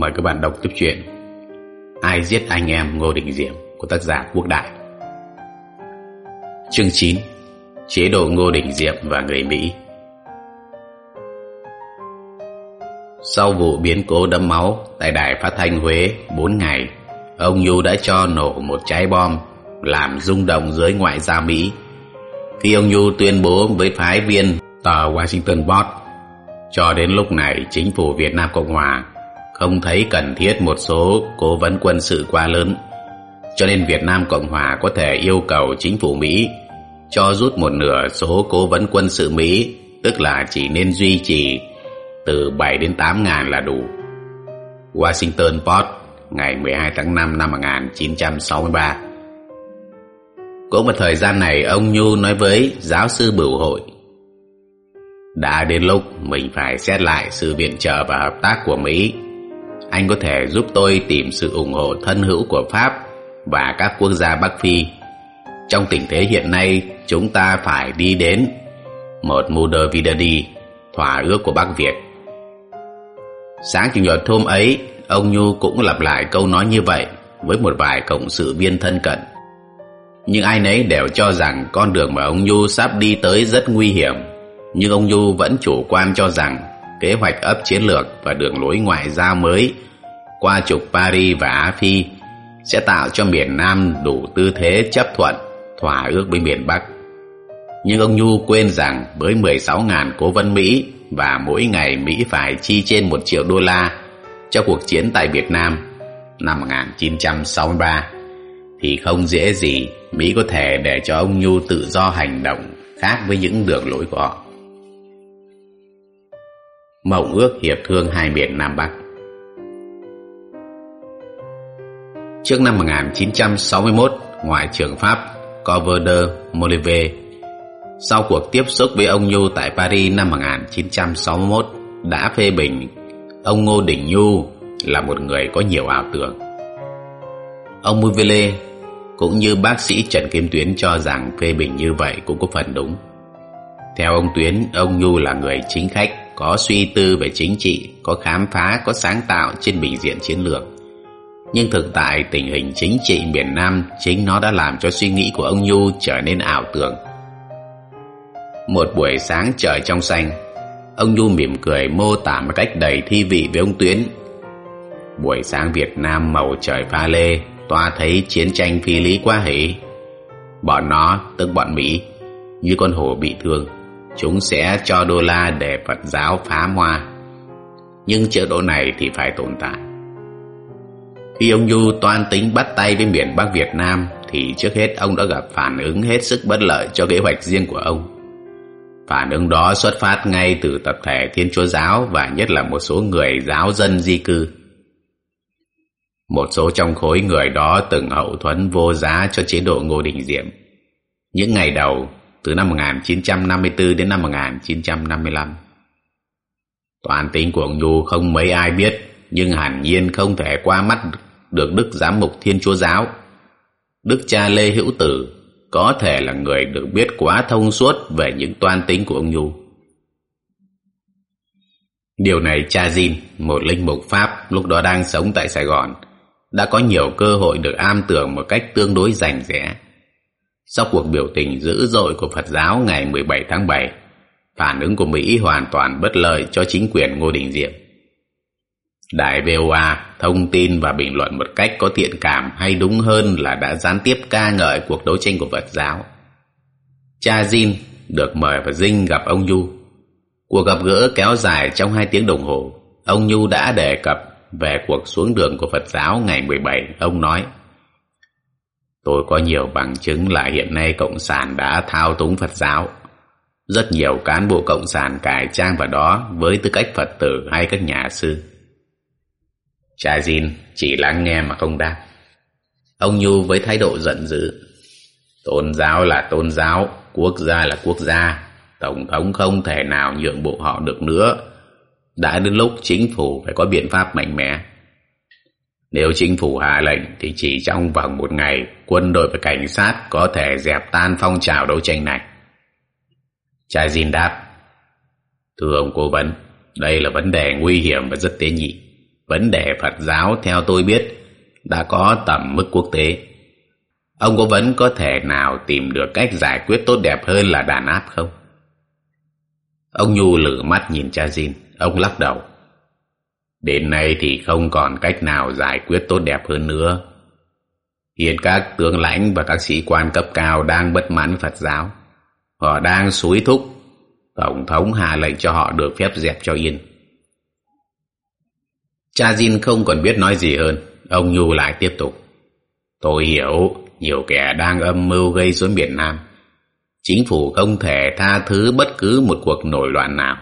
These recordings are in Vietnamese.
Mời các bạn đọc tiếp chuyện Ai giết anh em Ngô Đình Diệm của tác giả Quốc Đại Chương 9 Chế độ Ngô Đình Diệm và người Mỹ Sau vụ biến cố đẫm máu tại đài phát thanh Huế 4 ngày, ông Nhu đã cho nổ một trái bom làm rung động giới ngoại giao Mỹ. Khi ông Nhu tuyên bố với phái viên tờ Washington Post, cho đến lúc này chính phủ Việt Nam Cộng Hòa không thấy cần thiết một số cố vấn quân sự quá lớn, cho nên Việt Nam Cộng Hòa có thể yêu cầu chính phủ Mỹ cho rút một nửa số cố vấn quân sự Mỹ, tức là chỉ nên duy trì từ 7 đến 8 ngàn là đủ. Washington Post ngày 12 tháng 5 năm 1963 Cũng vào thời gian này ông Nhu nói với giáo sư Bửu Hội Đã đến lúc mình phải xét lại sự viện trợ và hợp tác của Mỹ. Anh có thể giúp tôi tìm sự ủng hộ thân hữu của Pháp và các quốc gia Bắc Phi Trong tình thế hiện nay chúng ta phải đi đến một Muder Vidadi, thỏa ước của Bắc Việt Sáng chủ nhật hôm ấy, ông Nhu cũng lặp lại câu nói như vậy với một vài cộng sự viên thân cận. Nhưng ai nấy đều cho rằng con đường mà ông Nhu sắp đi tới rất nguy hiểm. Nhưng ông Nhu vẫn chủ quan cho rằng kế hoạch ấp chiến lược và đường lối ngoại giao mới qua trục Paris và Á Phi sẽ tạo cho miền Nam đủ tư thế chấp thuận, thỏa ước với miền Bắc. Nhưng ông Nhu quên rằng với 16.000 cố vấn Mỹ và mỗi ngày Mỹ phải chi trên một triệu đô la cho cuộc chiến tại Việt Nam năm 1963 thì không dễ gì Mỹ có thể để cho ông Nhu tự do hành động khác với những đường lối của họ. Mộng ước hiệp thương hai miền Nam Bắc Trước năm 1961, Ngoại trưởng Pháp Coverder Molive sau cuộc tiếp xúc với ông Nhu tại Paris năm 1961 đã phê bình ông Ngô Đình Nhu là một người có nhiều ảo tưởng. Ông Muvele cũng như bác sĩ Trần Kim Tuyến cho rằng phê bình như vậy cũng có phần đúng. Theo ông Tuyến, ông Nhu là người chính khách, có suy tư về chính trị, có khám phá, có sáng tạo trên bình diện chiến lược. Nhưng thực tại tình hình chính trị miền Nam chính nó đã làm cho suy nghĩ của ông Nhu trở nên ảo tưởng một buổi sáng trời trong xanh, ông Nhu mỉm cười mô tả một cách đầy thi vị với ông Tuyến. Buổi sáng Việt Nam màu trời pha lê, toa thấy chiến tranh phi lý quá hỉ. Bọn nó, tức bọn Mỹ, như con hổ bị thương, chúng sẽ cho đô la để Phật giáo phá hoa. Nhưng chế độ này thì phải tồn tại. Khi ông Du toan tính bắt tay với miền Bắc Việt Nam thì trước hết ông đã gặp phản ứng hết sức bất lợi cho kế hoạch riêng của ông. Phản ứng đó xuất phát ngay từ tập thể Thiên Chúa Giáo và nhất là một số người giáo dân di cư. Một số trong khối người đó từng hậu thuẫn vô giá cho chế độ Ngô Đình Diệm. Những ngày đầu, từ năm 1954 đến năm 1955. Toàn tính của ông Nhu không mấy ai biết, nhưng hẳn nhiên không thể qua mắt được Đức Giám mục Thiên Chúa Giáo. Đức cha Lê Hữu Tử có thể là người được biết quá thông suốt về những toan tính của ông Nhu. Điều này cha Jin, một linh mục Pháp lúc đó đang sống tại Sài Gòn, đã có nhiều cơ hội được am tưởng một cách tương đối rành rẽ. Sau cuộc biểu tình dữ dội của Phật giáo ngày 17 tháng 7, phản ứng của Mỹ hoàn toàn bất lợi cho chính quyền Ngô Đình Diệm. Đài VOA thông tin và bình luận một cách có thiện cảm hay đúng hơn là đã gián tiếp ca ngợi cuộc đấu tranh của Phật giáo. Cha Jin được mời và Dinh gặp ông Nhu. Cuộc gặp gỡ kéo dài trong hai tiếng đồng hồ. Ông Nhu đã đề cập về cuộc xuống đường của Phật giáo ngày 17. Ông nói, Tôi có nhiều bằng chứng là hiện nay Cộng sản đã thao túng Phật giáo. Rất nhiều cán bộ Cộng sản cải trang vào đó với tư cách Phật tử hay các nhà sư Cha Jin chỉ lắng nghe mà không đáp. Ông Nhu với thái độ giận dữ. Tôn giáo là tôn giáo, quốc gia là quốc gia. Tổng thống không thể nào nhượng bộ họ được nữa. Đã đến lúc chính phủ phải có biện pháp mạnh mẽ. Nếu chính phủ hạ lệnh thì chỉ trong vòng một ngày, quân đội và cảnh sát có thể dẹp tan phong trào đấu tranh này. Chai Jin đáp. Thưa ông cố vấn, đây là vấn đề nguy hiểm và rất tế nhị. vấn đề Phật giáo theo tôi biết đã có tầm mức quốc tế. Ông cố vấn có thể nào tìm được cách giải quyết tốt đẹp hơn là đàn áp không? Ông Nhu lử mắt nhìn cha Jin, ông lắc đầu. Đến nay thì không còn cách nào giải quyết tốt đẹp hơn nữa. Hiện các tướng lãnh và các sĩ quan cấp cao đang bất mãn Phật giáo. Họ đang xúi thúc Tổng thống hạ lệnh cho họ được phép dẹp cho yên. Cha Jin không còn biết nói gì hơn. Ông Nhu lại tiếp tục. Tôi hiểu nhiều kẻ đang âm mưu gây rối miền Nam. Chính phủ không thể tha thứ bất cứ một cuộc nổi loạn nào.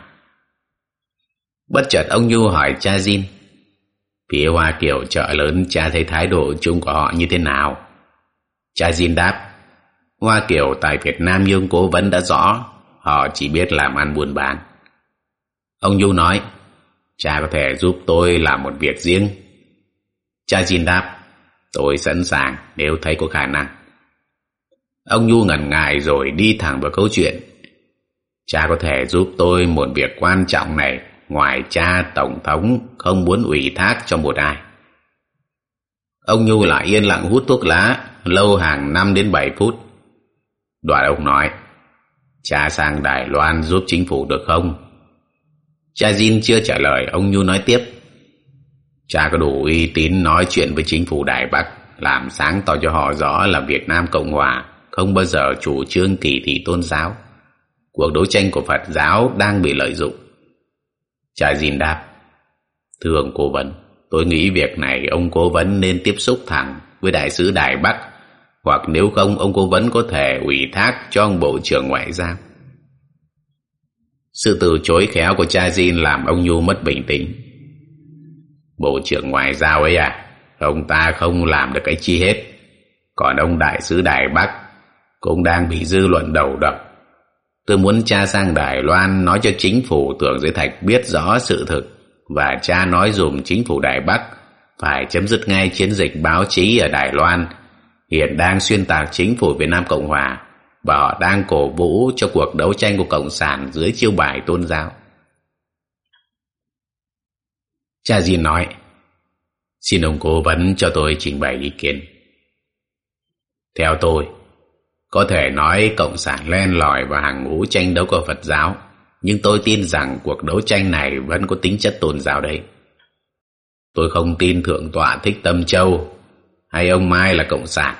Bất chợt ông Nhu hỏi cha Jin. Phía Hoa Kiều chợ lớn, cha thấy thái độ chung của họ như thế nào? Cha Jin đáp. Hoa Kiều tại Việt Nam nhưng cố vấn đã rõ. Họ chỉ biết làm ăn buôn bán. Ông Nhu nói. Cha có thể giúp tôi làm một việc riêng. Cha Jin đáp. Tôi sẵn sàng nếu thấy có khả năng. Ông Nhu ngần ngại rồi đi thẳng vào câu chuyện. Cha có thể giúp tôi một việc quan trọng này ngoài cha Tổng thống không muốn ủy thác cho một ai. Ông Nhu lại yên lặng hút thuốc lá lâu hàng năm đến bảy phút. Đoạn ông nói, cha sang Đài Loan giúp chính phủ được không? Cha Jin chưa trả lời, ông Nhu nói tiếp. Cha có đủ uy tín nói chuyện với chính phủ Đài Bắc, làm sáng tỏ cho họ rõ là Việt Nam Cộng Hòa không bao giờ chủ trương kỳ thị tôn giáo. Cuộc đấu tranh của Phật giáo đang bị lợi dụng. Cha Jin đáp, Thưa ông cố vấn, tôi nghĩ việc này ông cố vấn nên tiếp xúc thẳng với đại sứ Đài Bắc, hoặc nếu không ông cố vấn có thể ủy thác cho ông Bộ trưởng Ngoại giao. Sự từ chối khéo của cha Jin làm ông Nhu mất bình tĩnh. Bộ trưởng Ngoại giao ấy à, ông ta không làm được cái chi hết. Còn ông đại sứ Đài Bắc cũng đang bị dư luận đầu độc. Tôi muốn cha sang Đài Loan nói cho chính phủ tưởng giới thạch biết rõ sự thực và cha nói dùm chính phủ Đài Bắc phải chấm dứt ngay chiến dịch báo chí ở Đài Loan hiện đang xuyên tạc chính phủ Việt Nam Cộng Hòa và họ đang cổ vũ cho cuộc đấu tranh của Cộng sản dưới chiêu bài tôn giáo. Cha Di nói, xin ông cố vấn cho tôi trình bày ý kiến. Theo tôi, có thể nói Cộng sản len lỏi vào hàng ngũ tranh đấu của Phật giáo, nhưng tôi tin rằng cuộc đấu tranh này vẫn có tính chất tôn giáo đấy. Tôi không tin Thượng tọa Thích Tâm Châu hay ông Mai là Cộng sản.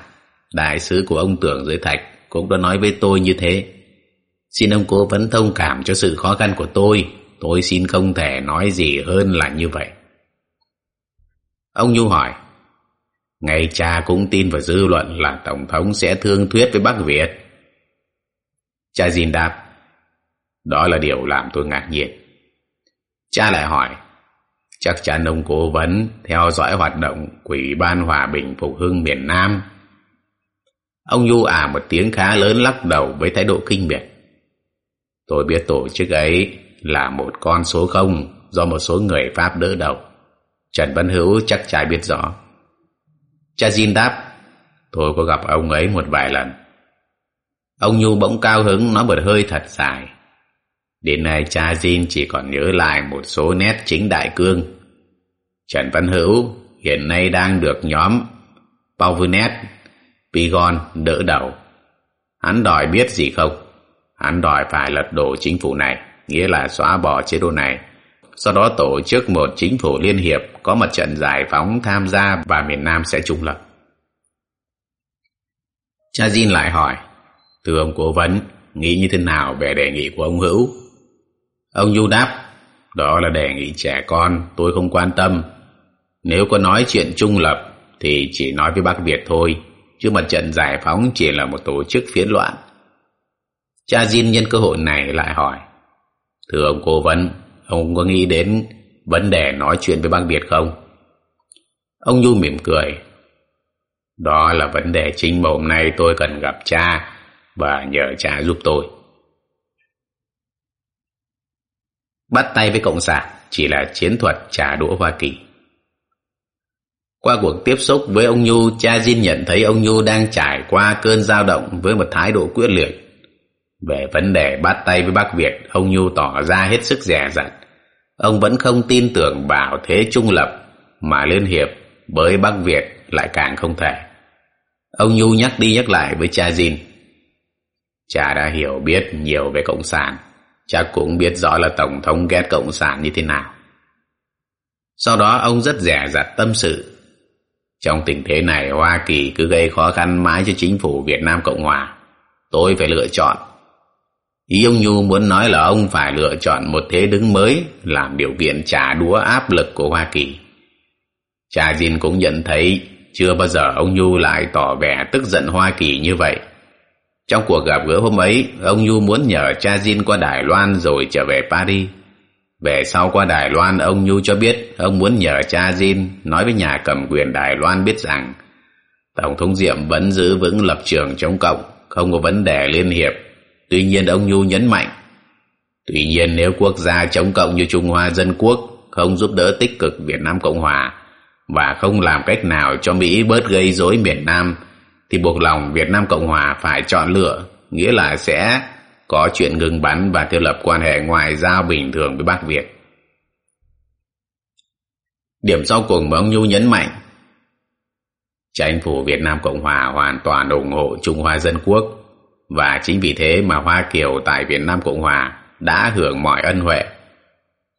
Đại sứ của ông Tưởng Giới Thạch cũng đã nói với tôi như thế. Xin ông cố vấn thông cảm cho sự khó khăn của tôi. Tôi xin không thể nói gì hơn là như vậy. Ông Nhu hỏi, ngay cha cũng tin vào dư luận là Tổng thống sẽ thương thuyết với Bắc Việt. Cha Jin đáp, đó là điều làm tôi ngạc nhiên. Cha lại hỏi, chắc chắn ông cố vấn theo dõi hoạt động Quỹ ban Hòa bình Phục hưng miền Nam. Ông Du à một tiếng khá lớn lắc đầu với thái độ kinh biệt. Tôi biết tổ chức ấy là một con số không do một số người Pháp đỡ đầu. Trần Văn Hữu chắc chả biết rõ. Cha Jin đáp, tôi có gặp ông ấy một vài lần. Ông Nhu bỗng cao hứng nói một hơi thật dài. Đến nay cha Jin chỉ còn nhớ lại một số nét chính đại cương. Trần Văn Hữu hiện nay đang được nhóm Pauvernet Pigon đỡ đầu. Hắn đòi biết gì không? Hắn đòi phải lật đổ chính phủ này, nghĩa là xóa bỏ chế độ này. Sau đó tổ chức một chính phủ liên hiệp có mặt trận giải phóng tham gia và miền Nam sẽ trung lập. Cha Jin lại hỏi, thưa ông cố vấn, nghĩ như thế nào về đề nghị của ông Hữu? Ông Du đáp, đó là đề nghị trẻ con, tôi không quan tâm. Nếu có nói chuyện trung lập thì chỉ nói với bác Việt thôi, chứ mặt trận giải phóng chỉ là một tổ chức phiến loạn. Cha Jin nhân cơ hội này lại hỏi, thưa ông cố vấn, ông có nghĩ đến vấn đề nói chuyện với bác Việt không? Ông nhu mỉm cười, đó là vấn đề chính mà hôm nay tôi cần gặp cha và nhờ cha giúp tôi. Bắt tay với Cộng sản chỉ là chiến thuật trả đũa Hoa Kỳ. Qua cuộc tiếp xúc với ông Nhu, cha Jin nhận thấy ông Nhu đang trải qua cơn dao động với một thái độ quyết liệt. Về vấn đề bắt tay với bác Việt, ông Nhu tỏ ra hết sức dè dặt. Ông vẫn không tin tưởng bảo thế trung lập mà liên hiệp với Bắc Việt lại càng không thể. Ông Nhu nhắc đi nhắc lại với cha Jin. Cha đã hiểu biết nhiều về Cộng sản, cha cũng biết rõ là Tổng thống ghét Cộng sản như thế nào. Sau đó ông rất rẻ rặt tâm sự. Trong tình thế này Hoa Kỳ cứ gây khó khăn mãi cho chính phủ Việt Nam Cộng Hòa. Tôi phải lựa chọn. Ý ông Nhu muốn nói là ông phải lựa chọn một thế đứng mới làm điều kiện trả đũa áp lực của Hoa Kỳ. Cha Jin cũng nhận thấy chưa bao giờ ông Nhu lại tỏ vẻ tức giận Hoa Kỳ như vậy. Trong cuộc gặp gỡ hôm ấy, ông Nhu muốn nhờ cha Jin qua Đài Loan rồi trở về Paris. Về sau qua Đài Loan, ông Nhu cho biết ông muốn nhờ cha Jin nói với nhà cầm quyền Đài Loan biết rằng Tổng thống Diệm vẫn giữ vững lập trường chống cộng, không có vấn đề liên hiệp. Tuy nhiên ông Nhu nhấn mạnh, tuy nhiên nếu quốc gia chống cộng như Trung Hoa Dân Quốc không giúp đỡ tích cực Việt Nam Cộng Hòa và không làm cách nào cho Mỹ bớt gây rối miền Nam thì buộc lòng Việt Nam Cộng Hòa phải chọn lựa, nghĩa là sẽ có chuyện ngừng bắn và thiết lập quan hệ ngoại giao bình thường với Bắc Việt. Điểm sau cùng mà ông Nhu nhấn mạnh Chính phủ Việt Nam Cộng Hòa hoàn toàn ủng hộ Trung Hoa Dân Quốc và chính vì thế mà Hoa Kiều tại Việt Nam Cộng Hòa đã hưởng mọi ân huệ.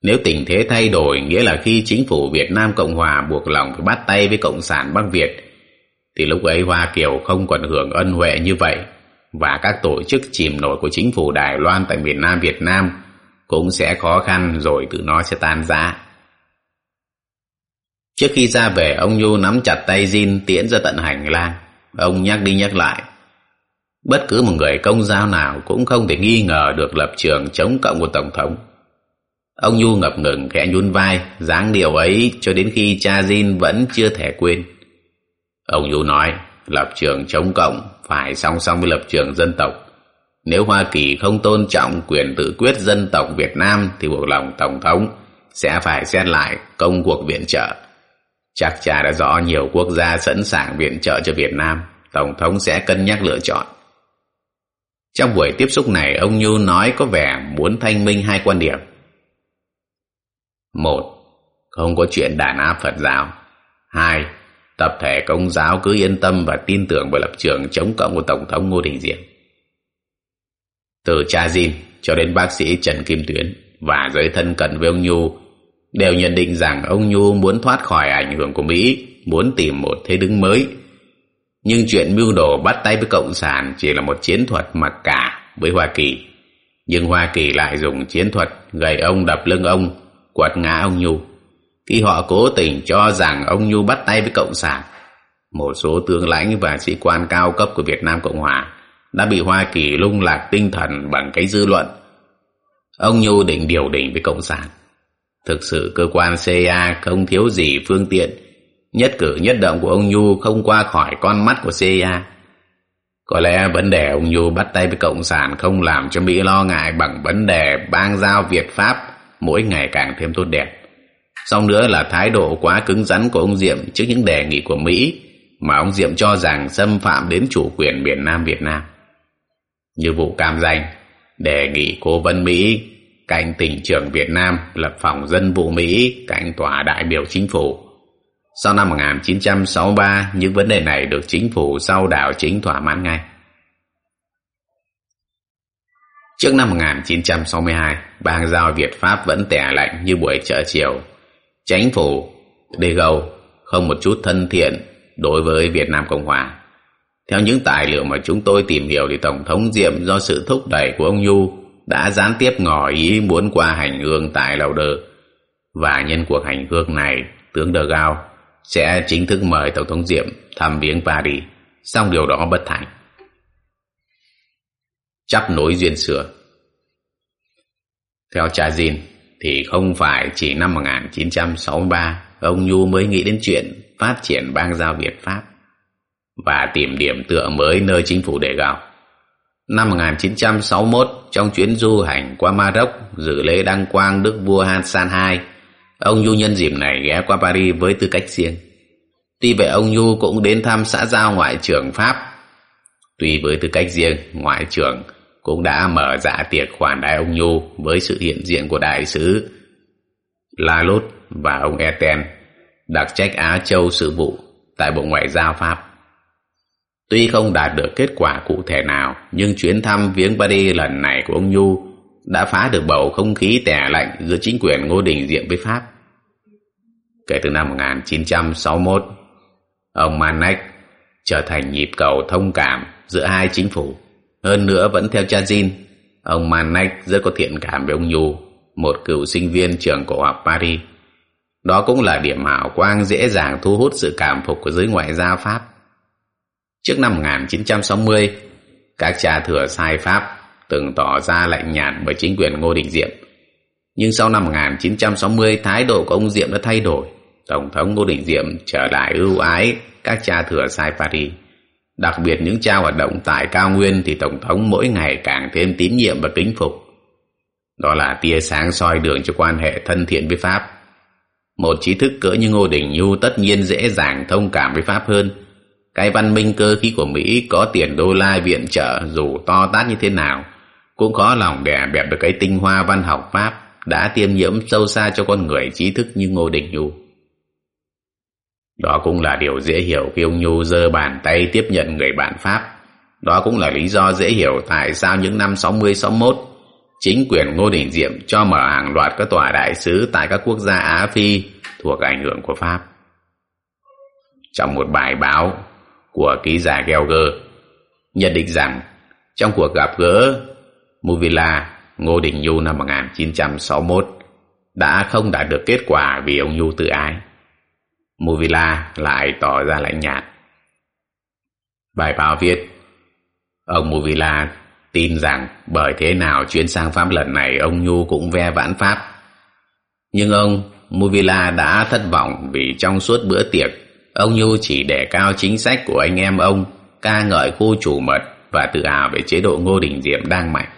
Nếu tình thế thay đổi nghĩa là khi chính phủ Việt Nam Cộng Hòa buộc lòng phải bắt tay với Cộng sản Bắc Việt thì lúc ấy Hoa Kiều không còn hưởng ân huệ như vậy và các tổ chức chìm nổi của chính phủ Đài Loan tại miền Nam Việt Nam cũng sẽ khó khăn rồi tự nó sẽ tan rã. Trước khi ra về, ông Nhu nắm chặt tay Jin tiễn ra tận hành lang. Ông nhắc đi nhắc lại. Bất cứ một người công giáo nào cũng không thể nghi ngờ được lập trường chống cộng của Tổng thống. Ông Nhu ngập ngừng khẽ nhún vai, dáng điều ấy cho đến khi cha Jin vẫn chưa thể quên. Ông Nhu nói, lập trường chống cộng phải song song với lập trường dân tộc. Nếu Hoa Kỳ không tôn trọng quyền tự quyết dân tộc Việt Nam thì buộc lòng Tổng thống sẽ phải xét lại công cuộc viện trợ. Chắc cha đã rõ nhiều quốc gia sẵn sàng viện trợ cho Việt Nam, Tổng thống sẽ cân nhắc lựa chọn. Trong buổi tiếp xúc này, ông Nhu nói có vẻ muốn thanh minh hai quan điểm. Một, không có chuyện đàn áp Phật giáo. Hai, tập thể công giáo cứ yên tâm và tin tưởng vào lập trường chống cộng của Tổng thống Ngô Đình Diệm. Từ cha Jin cho đến bác sĩ Trần Kim Tuyến và giới thân cận với ông Nhu đều nhận định rằng ông Nhu muốn thoát khỏi ảnh hưởng của Mỹ, muốn tìm một thế đứng mới. Nhưng chuyện mưu đồ bắt tay với Cộng sản chỉ là một chiến thuật mặc cả với Hoa Kỳ. Nhưng Hoa Kỳ lại dùng chiến thuật gầy ông đập lưng ông, quật ngã ông Nhu khi họ cố tình cho rằng ông Nhu bắt tay với Cộng sản. Một số tướng lãnh và sĩ quan cao cấp của Việt Nam Cộng Hòa đã bị Hoa Kỳ lung lạc tinh thần bằng cái dư luận. Ông Nhu định điều đình với Cộng sản. Thực sự cơ quan CIA không thiếu gì phương tiện. Nhất cử nhất động của ông Nhu không qua khỏi con mắt của CIA. Có lẽ vấn đề ông Nhu bắt tay với Cộng sản không làm cho Mỹ lo ngại bằng vấn đề bang giao Việt Pháp mỗi ngày càng thêm tốt đẹp. Sau nữa là thái độ quá cứng rắn của ông Diệm trước những đề nghị của Mỹ mà ông Diệm cho rằng xâm phạm đến chủ quyền miền Nam Việt Nam. Như vụ cam danh, đề nghị cố vấn Mỹ cạnh tỉnh trưởng Việt Nam lập phòng dân vụ Mỹ cạnh tòa đại biểu chính phủ. Sau năm 1963, những vấn đề này được chính phủ sau đảo chính thỏa mãn ngay. Trước năm 1962, bang giao Việt Pháp vẫn tẻ lạnh như buổi chợ chiều Chính phủ De Gaulle không một chút thân thiện đối với Việt Nam Cộng Hòa. Theo những tài liệu mà chúng tôi tìm hiểu thì Tổng thống Diệm do sự thúc đẩy của ông Nhu đã gián tiếp ngỏ ý muốn qua hành hương tại Lào Đơ. Và nhân cuộc hành hương này, tướng De Gaulle sẽ chính thức mời Tổng thống Diệm thăm viếng Paris, song điều đó bất thành. Chắp nối duyên xưa Theo cha Jin, thì không phải chỉ năm 1963 ông Nhu mới nghĩ đến chuyện phát triển bang giao Việt Pháp và tìm điểm tựa mới nơi chính phủ đề gạo. Năm 1961, trong chuyến du hành qua Maroc dự lễ đăng quang đức vua Hassan II, ông Nhu nhân dịp này ghé qua Paris với tư cách riêng. Tuy vậy ông Nhu cũng đến thăm xã giao ngoại trưởng Pháp. Tuy với tư cách riêng, ngoại trưởng cũng đã mở dạ tiệc khoản đại ông Nhu với sự hiện diện của đại sứ La Lốt và ông Eten đặc trách Á Châu sự vụ tại Bộ Ngoại giao Pháp. Tuy không đạt được kết quả cụ thể nào, nhưng chuyến thăm viếng Paris lần này của ông Nhu đã phá được bầu không khí tẻ lạnh giữa chính quyền Ngô Đình Diệm với Pháp. Kể từ năm 1961, ông Manek trở thành nhịp cầu thông cảm giữa hai chính phủ. Hơn nữa vẫn theo cha Jin, ông Manek rất có thiện cảm với ông Nhu, một cựu sinh viên trường cổ học Paris. Đó cũng là điểm hảo quang dễ dàng thu hút sự cảm phục của giới ngoại giao Pháp. Trước năm 1960, các cha thừa sai Pháp từng tỏ ra lạnh nhạt với chính quyền Ngô Đình Diệm. Nhưng sau năm 1960, thái độ của ông Diệm đã thay đổi. Tổng thống Ngô Đình Diệm trở lại ưu ái các cha thừa sai Paris. Đặc biệt những cha hoạt động tại cao nguyên thì Tổng thống mỗi ngày càng thêm tín nhiệm và kính phục. Đó là tia sáng soi đường cho quan hệ thân thiện với Pháp. Một trí thức cỡ như Ngô Đình Nhu tất nhiên dễ dàng thông cảm với Pháp hơn. Cái văn minh cơ khí của Mỹ có tiền đô la viện trợ dù to tát như thế nào, cũng khó lòng đè bẹp được cái tinh hoa văn học Pháp đã tiêm nhiễm sâu xa cho con người trí thức như Ngô Đình Nhu. Đó cũng là điều dễ hiểu khi ông Nhu giơ bàn tay tiếp nhận người bạn Pháp. Đó cũng là lý do dễ hiểu tại sao những năm 60-61 chính quyền Ngô Đình Diệm cho mở hàng loạt các tòa đại sứ tại các quốc gia Á Phi thuộc ảnh hưởng của Pháp. Trong một bài báo của ký giả Gelger, nhận định rằng trong cuộc gặp gỡ Muvila, Ngô Đình Nhu năm 1961 đã không đạt được kết quả vì ông Nhu tự ái. Muvila lại tỏ ra lạnh nhạt. Bài báo viết, Ông Muvila tin rằng bởi thế nào chuyến sang Pháp lần này ông Nhu cũng ve vãn Pháp. Nhưng ông Muvila đã thất vọng vì trong suốt bữa tiệc, ông Nhu chỉ đề cao chính sách của anh em ông, ca ngợi khu chủ mật và tự hào về chế độ Ngô Đình Diệm đang mạnh.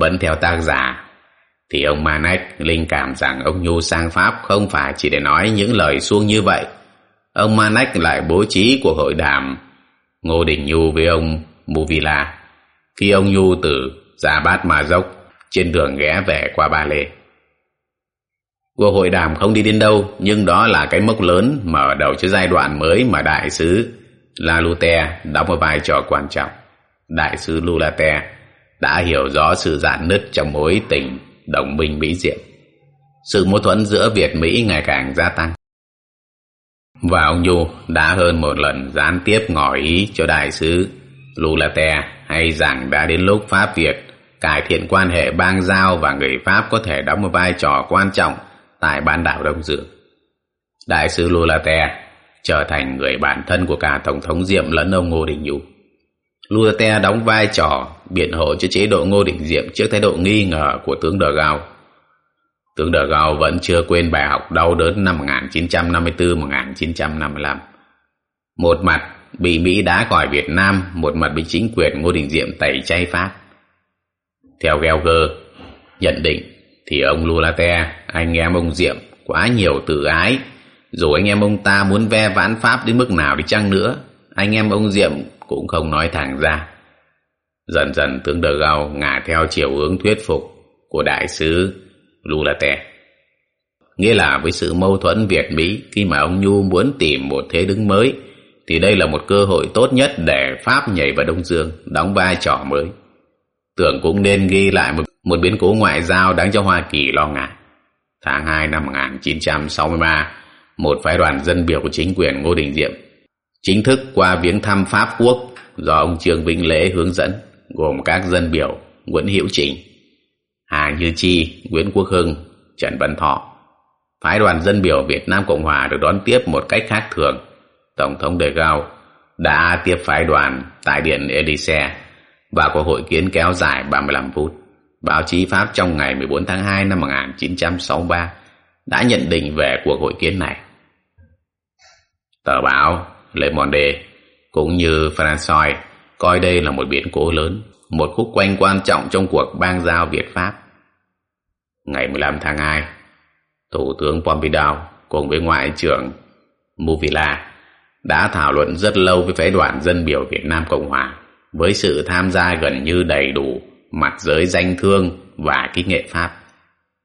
Vẫn theo tác giả thì ông Manek linh cảm rằng ông Nhu sang Pháp không phải chỉ để nói những lời suông như vậy. Ông Manek lại bố trí cuộc hội đàm Ngô Đình Nhu với ông Muvila khi ông Nhu từ Gia Bát Mà Dốc trên đường ghé về qua Ba Lê. Cuộc hội đàm không đi đến đâu, nhưng đó là cái mốc lớn mở đầu cho giai đoạn mới mà đại sứ La Lute đóng một vai trò quan trọng. Đại sứ Lulate đã hiểu rõ sự giãn nứt trong mối tình đồng minh Mỹ Diệm. Sự mâu thuẫn giữa Việt Mỹ ngày càng gia tăng. Và ông Nhu đã hơn một lần gián tiếp ngỏ ý cho đại sứ Lulate hay rằng đã đến lúc Pháp Việt cải thiện quan hệ bang giao và người Pháp có thể đóng một vai trò quan trọng tại bán đảo Đông Dương. Đại sứ Lulate trở thành người bạn thân của cả Tổng thống Diệm lẫn ông Ngô Đình Nhu. Lulate đóng vai trò biện hộ cho chế độ Ngô Đình Diệm trước thái độ nghi ngờ của tướng Đờ Gao. Tướng Đờ Gao vẫn chưa quên bài học đau đớn năm 1954-1955. Một mặt bị Mỹ đá khỏi Việt Nam, một mặt bị chính quyền Ngô Đình Diệm tẩy chay Pháp. Theo Gelger nhận định thì ông Lulate, anh em ông Diệm quá nhiều tự ái, dù anh em ông ta muốn ve vãn Pháp đến mức nào đi chăng nữa, anh em ông Diệm cũng không nói thẳng ra. Dần dần tướng Đờ Gao ngả theo chiều hướng thuyết phục của đại sứ Lulate. Nghĩa là với sự mâu thuẫn Việt-Mỹ khi mà ông Nhu muốn tìm một thế đứng mới thì đây là một cơ hội tốt nhất để Pháp nhảy vào Đông Dương đóng vai trò mới. Tưởng cũng nên ghi lại một, một biến cố ngoại giao đáng cho Hoa Kỳ lo ngại. Tháng 2 năm 1963, một phái đoàn dân biểu của chính quyền Ngô Đình Diệm chính thức qua viếng thăm Pháp Quốc do ông Trương Vĩnh Lễ hướng dẫn gồm các dân biểu Nguyễn Hữu Trình, Hà Như Chi, Nguyễn Quốc Hưng, Trần Văn Thọ. Phái đoàn dân biểu Việt Nam Cộng Hòa được đón tiếp một cách khác thường. Tổng thống De Gaulle đã tiếp phái đoàn tại điện Elysee và cuộc hội kiến kéo dài 35 phút. Báo chí Pháp trong ngày 14 tháng 2 năm 1963 đã nhận định về cuộc hội kiến này. Tờ báo Le Monde cũng như François coi đây là một biến cố lớn, một khúc quanh quan trọng trong cuộc bang giao Việt-Pháp. Ngày 15 tháng 2, Thủ tướng Pompidou cùng với Ngoại trưởng Muvila đã thảo luận rất lâu với phái đoàn dân biểu Việt Nam Cộng Hòa với sự tham gia gần như đầy đủ mặt giới danh thương và kỹ nghệ Pháp.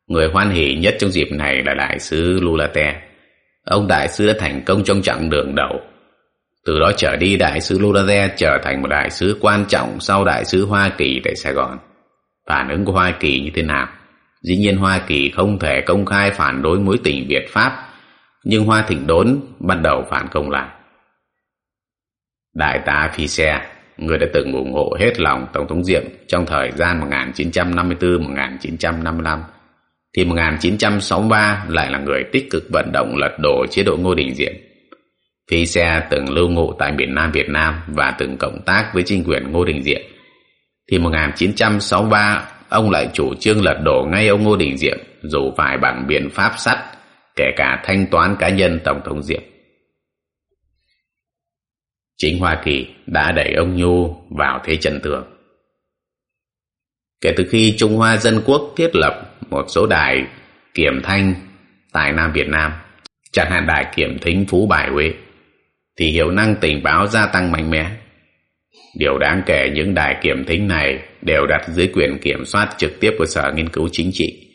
Người hoan hỷ nhất trong dịp này là đại sứ Lulate. ông đại sứ đã thành công trong chặng đường đầu. Từ đó trở đi đại sứ Lulaze trở thành một đại sứ quan trọng sau đại sứ Hoa Kỳ tại Sài Gòn. Phản ứng của Hoa Kỳ như thế nào? Dĩ nhiên Hoa Kỳ không thể công khai phản đối mối tình Việt-Pháp, nhưng Hoa Thịnh Đốn bắt đầu phản công lại. Đại tá Phi Xe, người đã từng ủng hộ hết lòng Tổng thống Diệm trong thời gian 1954-1955, thì 1963 lại là người tích cực vận động lật đổ chế độ Ngô Đình Diệm. Phi Xe từng lưu ngụ tại miền Nam Việt Nam và từng cộng tác với chính quyền Ngô Đình Diệm. Thì 1963 ông lại chủ trương lật đổ ngay ông Ngô Đình Diệm dù phải bằng biện pháp sắt kể cả thanh toán cá nhân Tổng thống Diệm. Chính Hoa Kỳ đã đẩy ông Nhu vào thế trận tường. Kể từ khi Trung Hoa Dân Quốc thiết lập một số đài kiểm thanh tại Nam Việt Nam, chẳng hạn đài kiểm thính Phú Bài Huế, thì hiệu năng tình báo gia tăng mạnh mẽ. Điều đáng kể những đài kiểm thính này đều đặt dưới quyền kiểm soát trực tiếp của Sở Nghiên cứu Chính trị.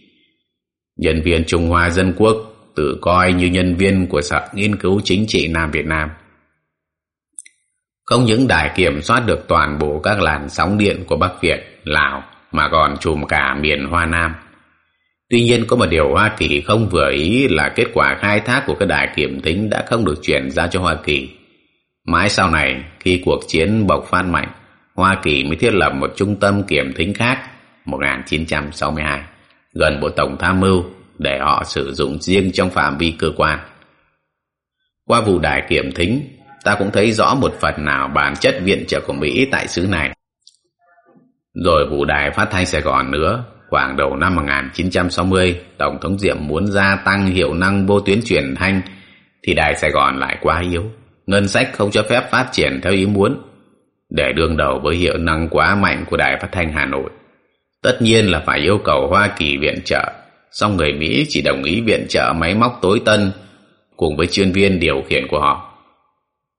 Nhân viên Trung Hoa Dân Quốc tự coi như nhân viên của Sở Nghiên cứu Chính trị Nam Việt Nam. Không những đài kiểm soát được toàn bộ các làn sóng điện của Bắc Việt, Lào mà còn chùm cả miền Hoa Nam. Tuy nhiên có một điều Hoa Kỳ không vừa ý là kết quả khai thác của các đài kiểm tính đã không được chuyển ra cho Hoa Kỳ. Mãi sau này, khi cuộc chiến bộc phát mạnh, Hoa Kỳ mới thiết lập một trung tâm kiểm tính khác 1962 gần Bộ Tổng Tham mưu để họ sử dụng riêng trong phạm vi cơ quan. Qua vụ đài kiểm thính, ta cũng thấy rõ một phần nào bản chất viện trợ của Mỹ tại xứ này. Rồi vụ đài phát thanh Sài Gòn nữa, khoảng đầu năm 1960, Tổng thống Diệm muốn gia tăng hiệu năng vô tuyến truyền thanh, thì đài Sài Gòn lại quá yếu. Ngân sách không cho phép phát triển theo ý muốn, để đương đầu với hiệu năng quá mạnh của đài phát thanh Hà Nội. Tất nhiên là phải yêu cầu Hoa Kỳ viện trợ, song người Mỹ chỉ đồng ý viện trợ máy móc tối tân cùng với chuyên viên điều khiển của họ.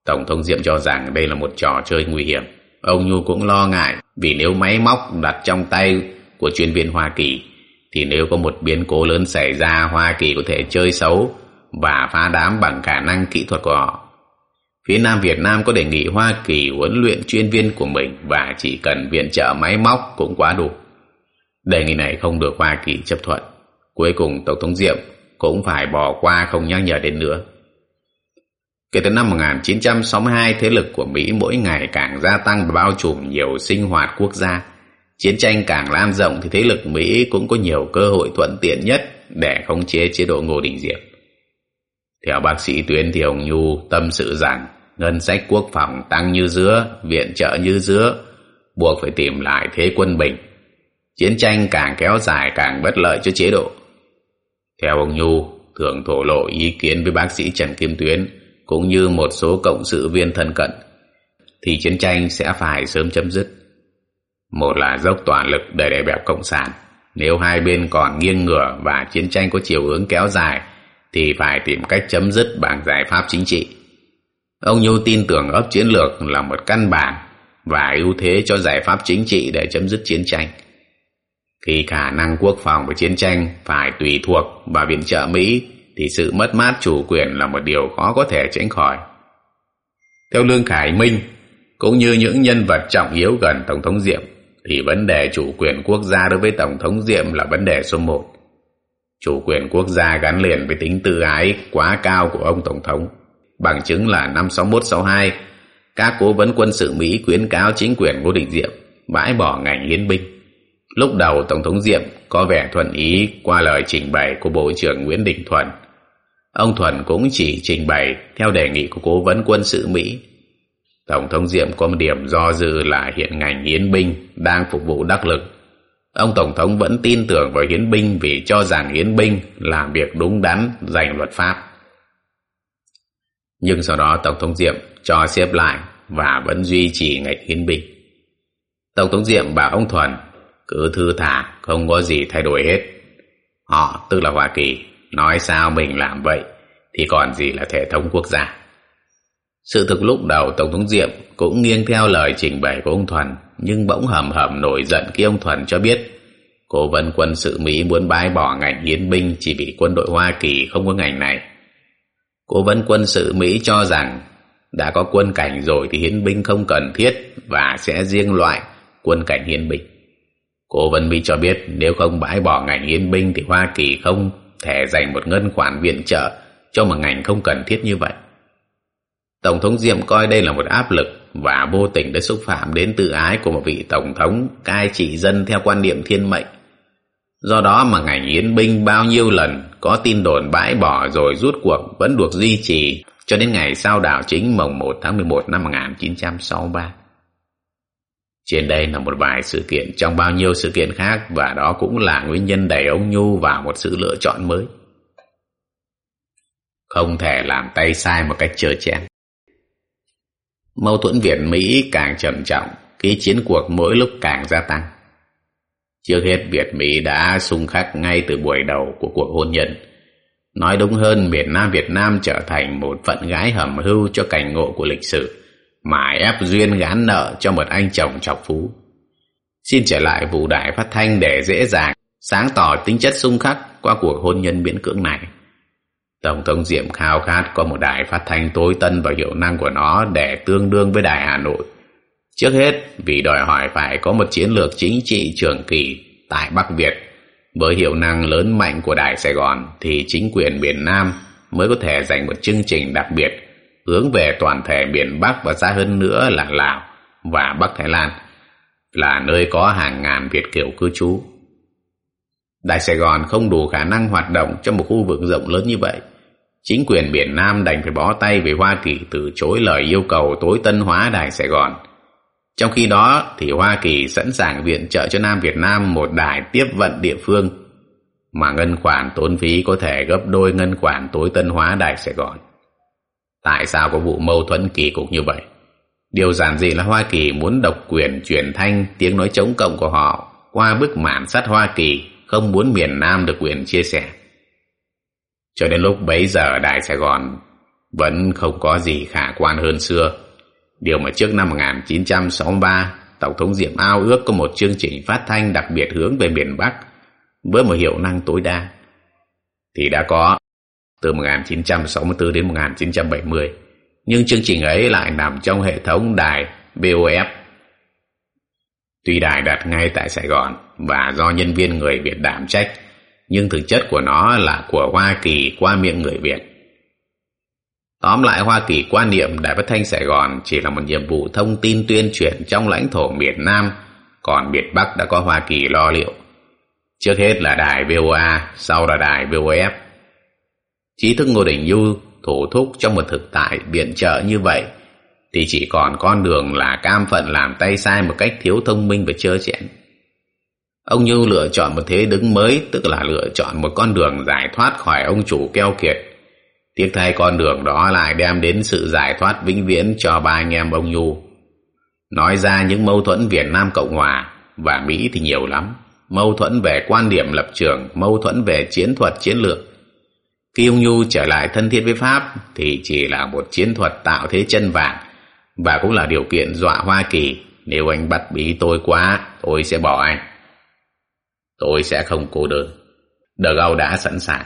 Tổng thống Diệm cho rằng đây là một trò chơi nguy hiểm. Ông Nhu cũng lo ngại vì nếu máy móc đặt trong tay của chuyên viên Hoa Kỳ thì nếu có một biến cố lớn xảy ra Hoa Kỳ có thể chơi xấu và phá đám bằng khả năng kỹ thuật của họ. Phía Nam Việt Nam có đề nghị Hoa Kỳ huấn luyện chuyên viên của mình và chỉ cần viện trợ máy móc cũng quá đủ. Đề nghị này không được Hoa Kỳ chấp thuận. Cuối cùng Tổng thống Diệm cũng phải bỏ qua không nhắc nhở đến nữa. Kể từ năm 1962, thế lực của Mỹ mỗi ngày càng gia tăng và bao trùm nhiều sinh hoạt quốc gia. Chiến tranh càng lan rộng thì thế lực Mỹ cũng có nhiều cơ hội thuận tiện nhất để khống chế chế độ Ngô Đình Diệm. Theo bác sĩ Tuyến thì ông Nhu tâm sự rằng ngân sách quốc phòng tăng như dứa, viện trợ như dứa, buộc phải tìm lại thế quân bình. Chiến tranh càng kéo dài càng bất lợi cho chế độ. Theo ông Nhu, thường thổ lộ ý kiến với bác sĩ Trần Kim Tuyến cũng như một số cộng sự viên thân cận, thì chiến tranh sẽ phải sớm chấm dứt. Một là dốc toàn lực để đè bẹp Cộng sản. Nếu hai bên còn nghiêng ngửa và chiến tranh có chiều hướng kéo dài, thì phải tìm cách chấm dứt bằng giải pháp chính trị. Ông Nhu tin tưởng ấp chiến lược là một căn bản và ưu thế cho giải pháp chính trị để chấm dứt chiến tranh. Khi khả năng quốc phòng và chiến tranh phải tùy thuộc vào viện trợ Mỹ thì sự mất mát chủ quyền là một điều khó có thể tránh khỏi. Theo Lương Khải Minh, cũng như những nhân vật trọng yếu gần Tổng thống Diệm, thì vấn đề chủ quyền quốc gia đối với Tổng thống Diệm là vấn đề số một. Chủ quyền quốc gia gắn liền với tính tự ái quá cao của ông Tổng thống. Bằng chứng là năm 61-62, các cố vấn quân sự Mỹ khuyến cáo chính quyền Ngô Đình Diệm bãi bỏ ngành hiến binh. Lúc đầu Tổng thống Diệm có vẻ thuận ý qua lời trình bày của Bộ trưởng Nguyễn Đình Thuận. Ông Thuận cũng chỉ trình bày theo đề nghị của cố vấn quân sự Mỹ. Tổng thống Diệm có một điểm do dự là hiện ngành hiến binh đang phục vụ đắc lực Ông Tổng thống vẫn tin tưởng vào hiến binh vì cho rằng hiến binh làm việc đúng đắn dành luật pháp. Nhưng sau đó Tổng thống Diệm cho xếp lại và vẫn duy trì ngạch hiến binh. Tổng thống Diệm bảo ông Thuần cứ thư thả không có gì thay đổi hết. Họ, tức là Hoa Kỳ, nói sao mình làm vậy thì còn gì là hệ thống quốc gia. Sự thực lúc đầu Tổng thống Diệm cũng nghiêng theo lời trình bày của ông Thuần, nhưng bỗng hầm hầm nổi giận khi ông Thuần cho biết, cố vấn quân sự Mỹ muốn bãi bỏ ngành hiến binh chỉ vì quân đội Hoa Kỳ không có ngành này. Cố vấn quân sự Mỹ cho rằng, đã có quân cảnh rồi thì hiến binh không cần thiết và sẽ riêng loại quân cảnh hiến binh. Cố vấn Mỹ cho biết, nếu không bãi bỏ ngành hiến binh thì Hoa Kỳ không thể dành một ngân khoản viện trợ cho một ngành không cần thiết như vậy. Tổng thống Diệm coi đây là một áp lực và vô tình đã xúc phạm đến tự ái của một vị tổng thống cai trị dân theo quan niệm thiên mệnh. Do đó mà ngành hiến binh bao nhiêu lần có tin đồn bãi bỏ rồi rút cuộc vẫn được duy trì cho đến ngày sau đảo chính mồng 1 tháng 11 năm 1963. Trên đây là một vài sự kiện trong bao nhiêu sự kiện khác và đó cũng là nguyên nhân đẩy ông Nhu vào một sự lựa chọn mới. Không thể làm tay sai một cách chờ chén. Mâu thuẫn Việt-Mỹ càng trầm trọng, khi chiến cuộc mỗi lúc càng gia tăng. Trước hết Việt-Mỹ đã xung khắc ngay từ buổi đầu của cuộc hôn nhân. Nói đúng hơn, miền Nam Việt Nam trở thành một phận gái hầm hưu cho cảnh ngộ của lịch sử, mà ép duyên gán nợ cho một anh chồng trọc phú. Xin trở lại vụ đài phát thanh để dễ dàng sáng tỏ tính chất xung khắc qua cuộc hôn nhân miễn cưỡng này. Tổng thống Diệm khao khát có một đài phát thanh tối tân và hiệu năng của nó để tương đương với đài Hà Nội. Trước hết, vì đòi hỏi phải có một chiến lược chính trị trường kỳ tại Bắc Việt. Với hiệu năng lớn mạnh của đài Sài Gòn thì chính quyền miền Nam mới có thể dành một chương trình đặc biệt hướng về toàn thể miền Bắc và xa hơn nữa là Lào và Bắc Thái Lan là nơi có hàng ngàn Việt kiều cư trú. Đài Sài Gòn không đủ khả năng hoạt động trong một khu vực rộng lớn như vậy. Chính quyền biển Nam đành phải bó tay về Hoa Kỳ từ chối lời yêu cầu tối tân hóa Đài Sài Gòn. Trong khi đó thì Hoa Kỳ sẵn sàng viện trợ cho Nam Việt Nam một đài tiếp vận địa phương, mà ngân khoản tốn phí có thể gấp đôi ngân khoản tối tân hóa Đài Sài Gòn. Tại sao có vụ mâu thuẫn kỳ cục như vậy? Điều giản dị là Hoa Kỳ muốn độc quyền truyền thanh, tiếng nói chống cộng của họ qua bức màn sắt Hoa Kỳ không muốn miền Nam được quyền chia sẻ. Cho đến lúc bấy giờ Đài Sài Gòn vẫn không có gì khả quan hơn xưa. Điều mà trước năm 1963, Tổng thống Diệm ao ước có một chương trình phát thanh đặc biệt hướng về miền Bắc với một hiệu năng tối đa. Thì đã có từ 1964 đến 1970, nhưng chương trình ấy lại nằm trong hệ thống đài BOF. Tuy đài đặt ngay tại Sài Gòn và do nhân viên người Việt đảm trách, nhưng thực chất của nó là của Hoa Kỳ qua miệng người Việt. Tóm lại Hoa Kỳ quan niệm Đài Phát Thanh Sài Gòn chỉ là một nhiệm vụ thông tin tuyên truyền trong lãnh thổ miền Nam, còn miền Bắc đã có Hoa Kỳ lo liệu. Trước hết là đài VOA, sau là đài VOF. Trí thức Ngô Đình Du thủ thúc trong một thực tại biện trợ như vậy thì chỉ còn con đường là cam phận làm tay sai một cách thiếu thông minh và trơ trẽn. Ông Như lựa chọn một thế đứng mới, tức là lựa chọn một con đường giải thoát khỏi ông chủ keo kiệt. Tiếc thay con đường đó lại đem đến sự giải thoát vĩnh viễn cho ba anh em ông Nhu. Nói ra những mâu thuẫn Việt Nam Cộng Hòa và Mỹ thì nhiều lắm. Mâu thuẫn về quan điểm lập trường, mâu thuẫn về chiến thuật chiến lược. Khi ông Nhu trở lại thân thiết với Pháp thì chỉ là một chiến thuật tạo thế chân vàng và cũng là điều kiện dọa Hoa Kỳ. Nếu anh bắt bí tôi quá, tôi sẽ bỏ anh tôi sẽ không cô đơn. Đờ Gao đã sẵn sàng.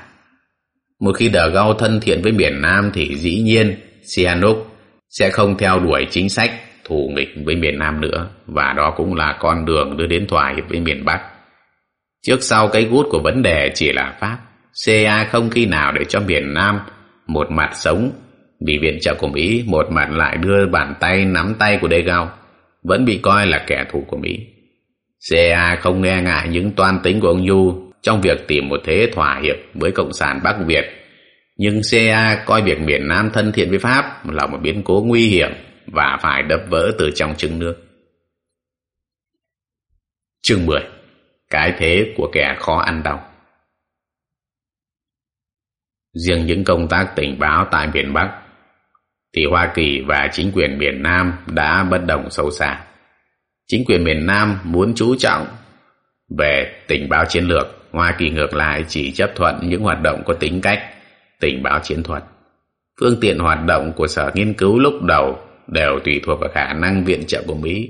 Một khi Đờ Gao thân thiện với miền Nam thì dĩ nhiên Sihanouk sẽ không theo đuổi chính sách thù nghịch với miền Nam nữa, và đó cũng là con đường đưa đến thỏa hiệp với miền Bắc. Trước sau cái gút của vấn đề chỉ là Pháp. CA không khi nào để cho miền Nam một mặt sống, vì viện trợ của Mỹ một mặt lại đưa bàn tay nắm tay của Đê Gao vẫn bị coi là kẻ thù của Mỹ. CA không nghe ngại những toan tính của ông Du trong việc tìm một thế thỏa hiệp với Cộng sản Bắc Việt. Nhưng CA coi việc miền Nam thân thiện với Pháp là một biến cố nguy hiểm và phải đập vỡ từ trong trứng nước. Chương 10 Cái thế của kẻ khó ăn đau Riêng những công tác tình báo tại miền Bắc, thì Hoa Kỳ và chính quyền miền Nam đã bất đồng sâu xa chính quyền miền Nam muốn chú trọng về tình báo chiến lược, Hoa Kỳ ngược lại chỉ chấp thuận những hoạt động có tính cách tình báo chiến thuật. Phương tiện hoạt động của sở nghiên cứu lúc đầu đều tùy thuộc vào khả năng viện trợ của Mỹ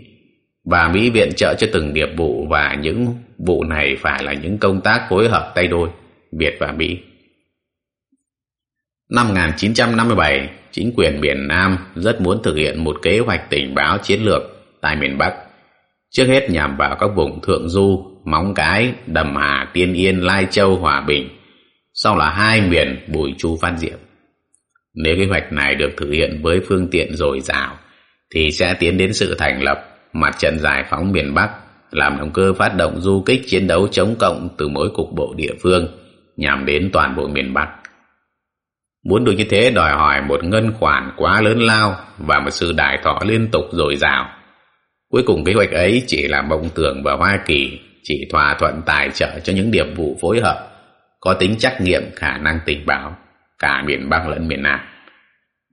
và Mỹ viện trợ cho từng nghiệp vụ và những vụ này phải là những công tác phối hợp tay đôi Việt và Mỹ. Năm 1957, chính quyền miền Nam rất muốn thực hiện một kế hoạch tình báo chiến lược tại miền Bắc. Trước hết nhằm vào các vùng Thượng Du, Móng Cái, Đầm Hà, Tiên Yên, Lai Châu, Hòa Bình, sau là hai miền Bùi Chu Phan Diệm. Nếu kế hoạch này được thực hiện với phương tiện dồi dào, thì sẽ tiến đến sự thành lập mặt trận giải phóng miền Bắc, làm động cơ phát động du kích chiến đấu chống cộng từ mỗi cục bộ địa phương nhằm đến toàn bộ miền Bắc. Muốn được như thế đòi hỏi một ngân khoản quá lớn lao và một sự đại thọ liên tục dồi dào. Cuối cùng kế hoạch ấy chỉ là mộng tưởng và Hoa Kỳ chỉ thỏa thuận tài trợ cho những điểm vụ phối hợp có tính trắc nghiệm khả năng tình báo cả miền Bắc lẫn miền Nam.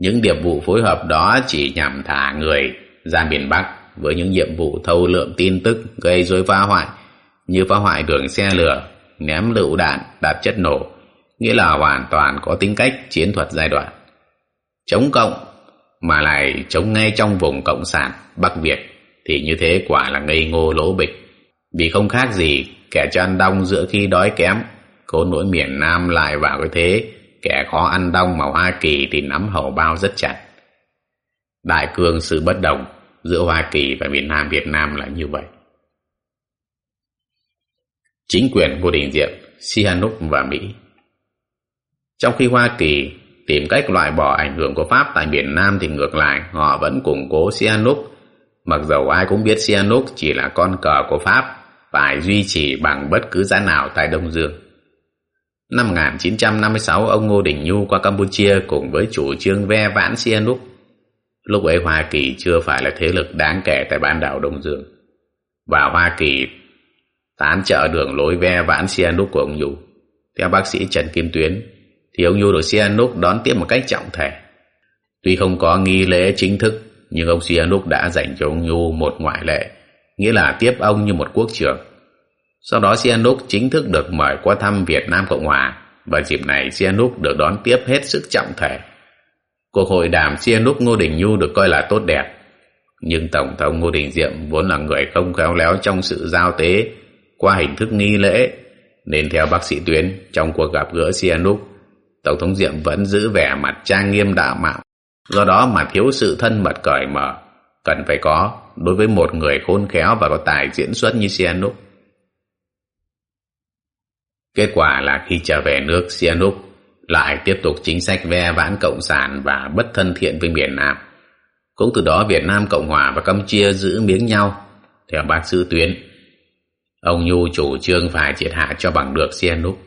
Những điểm vụ phối hợp đó chỉ nhằm thả người ra miền Bắc với những nhiệm vụ thâu lượm tin tức gây rối phá hoại như phá hoại đường xe lửa, ném lựu đạn, đặt chất nổ, nghĩa là hoàn toàn có tính cách chiến thuật giai đoạn. Chống cộng mà lại chống ngay trong vùng Cộng sản Bắc Việt thì như thế quả là ngây ngô lỗ bịch vì không khác gì kẻ chăn đông giữa khi đói kém cố nỗi miền Nam lại vào cái thế kẻ khó ăn đông mà Hoa Kỳ thì nắm hầu bao rất chặt. Đại cương sự bất đồng giữa Hoa Kỳ và miền Nam Việt Nam là như vậy. Chính quyền Ngô Đình Diệm, Sihanouk và Mỹ Trong khi Hoa Kỳ tìm cách loại bỏ ảnh hưởng của Pháp tại miền Nam thì ngược lại họ vẫn củng cố Sihanouk mặc dầu ai cũng biết Sihanouk chỉ là con cờ của Pháp phải duy trì bằng bất cứ giá nào tại Đông Dương. Năm 1956, ông Ngô Đình Nhu qua Campuchia cùng với chủ trương ve vãn Sihanouk. Lúc ấy Hoa Kỳ chưa phải là thế lực đáng kể tại bán đảo Đông Dương. Và Hoa Kỳ tán trợ đường lối ve vãn Sihanouk của ông Nhu. Theo bác sĩ Trần Kim Tuyến, thì ông Nhu được Sihanouk đón tiếp một cách trọng thể. Tuy không có nghi lễ chính thức, nhưng ông Sihanouk đã dành cho ông Nhu một ngoại lệ, nghĩa là tiếp ông như một quốc trưởng. Sau đó Sihanouk chính thức được mời qua thăm Việt Nam Cộng Hòa và dịp này Sihanouk được đón tiếp hết sức trọng thể. Cuộc hội đàm Sihanouk Ngô Đình Nhu được coi là tốt đẹp, nhưng Tổng thống Ngô Đình Diệm vốn là người không khéo léo trong sự giao tế qua hình thức nghi lễ, nên theo bác sĩ Tuyến trong cuộc gặp gỡ Sihanouk, Tổng thống Diệm vẫn giữ vẻ mặt trang nghiêm đạo mạo, do đó mà thiếu sự thân mật cởi mở, cần phải có đối với một người khôn khéo và có tài diễn xuất như Sihanouk. Kết quả là khi trở về nước Sihanouk lại tiếp tục chính sách ve vãn cộng sản và bất thân thiện với miền Nam. Cũng từ đó Việt Nam Cộng Hòa và Campuchia giữ miếng nhau. Theo bác sư Tuyến, ông Nhu chủ trương phải triệt hạ cho bằng được Sihanouk.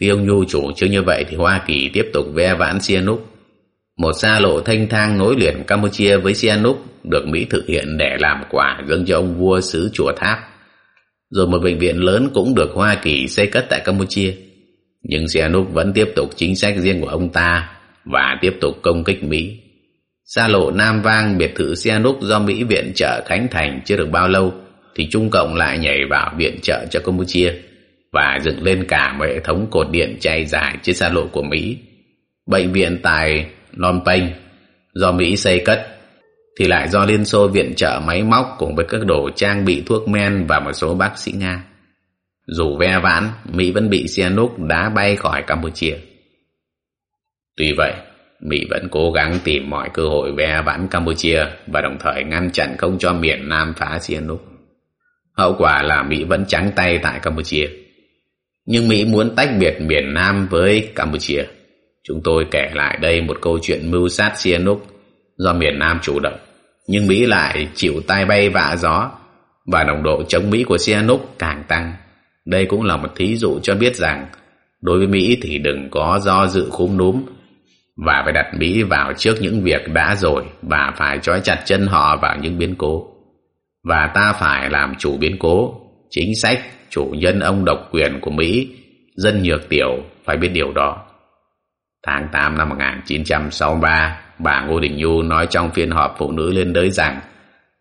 Khi ông Nhu chủ trương như vậy thì Hoa Kỳ tiếp tục ve vãn Sihanouk. Một xa lộ thanh thang nối liền Campuchia với Sihanouk được Mỹ thực hiện để làm quả dâng cho ông vua xứ Chùa Tháp rồi một bệnh viện lớn cũng được Hoa Kỳ xây cất tại Campuchia. Nhưng Sihanouk vẫn tiếp tục chính sách riêng của ông ta và tiếp tục công kích Mỹ. Xa lộ Nam Vang, biệt thự Sihanouk do Mỹ viện trợ Khánh Thành chưa được bao lâu thì Trung Cộng lại nhảy vào viện trợ cho Campuchia và dựng lên cả một hệ thống cột điện chạy dài trên xa lộ của Mỹ. Bệnh viện tại Phnom Penh do Mỹ xây cất thì lại do Liên Xô viện trợ máy móc cùng với các đồ trang bị thuốc men và một số bác sĩ Nga. Dù ve vãn, Mỹ vẫn bị Sihanouk đá bay khỏi Campuchia. Tuy vậy, Mỹ vẫn cố gắng tìm mọi cơ hội ve vãn Campuchia và đồng thời ngăn chặn không cho miền Nam phá Sihanouk. Hậu quả là Mỹ vẫn trắng tay tại Campuchia. Nhưng Mỹ muốn tách biệt miền Nam với Campuchia. Chúng tôi kể lại đây một câu chuyện mưu sát Sihanouk do miền Nam chủ động nhưng Mỹ lại chịu tai bay vạ gió và nồng độ chống Mỹ của Sihanouk càng tăng. Đây cũng là một thí dụ cho biết rằng đối với Mỹ thì đừng có do dự khúm núm và phải đặt Mỹ vào trước những việc đã rồi và phải trói chặt chân họ vào những biến cố. Và ta phải làm chủ biến cố, chính sách, chủ nhân ông độc quyền của Mỹ, dân nhược tiểu phải biết điều đó. Tháng 8 năm 1963, bà Ngô Đình Nhu nói trong phiên họp phụ nữ lên đới rằng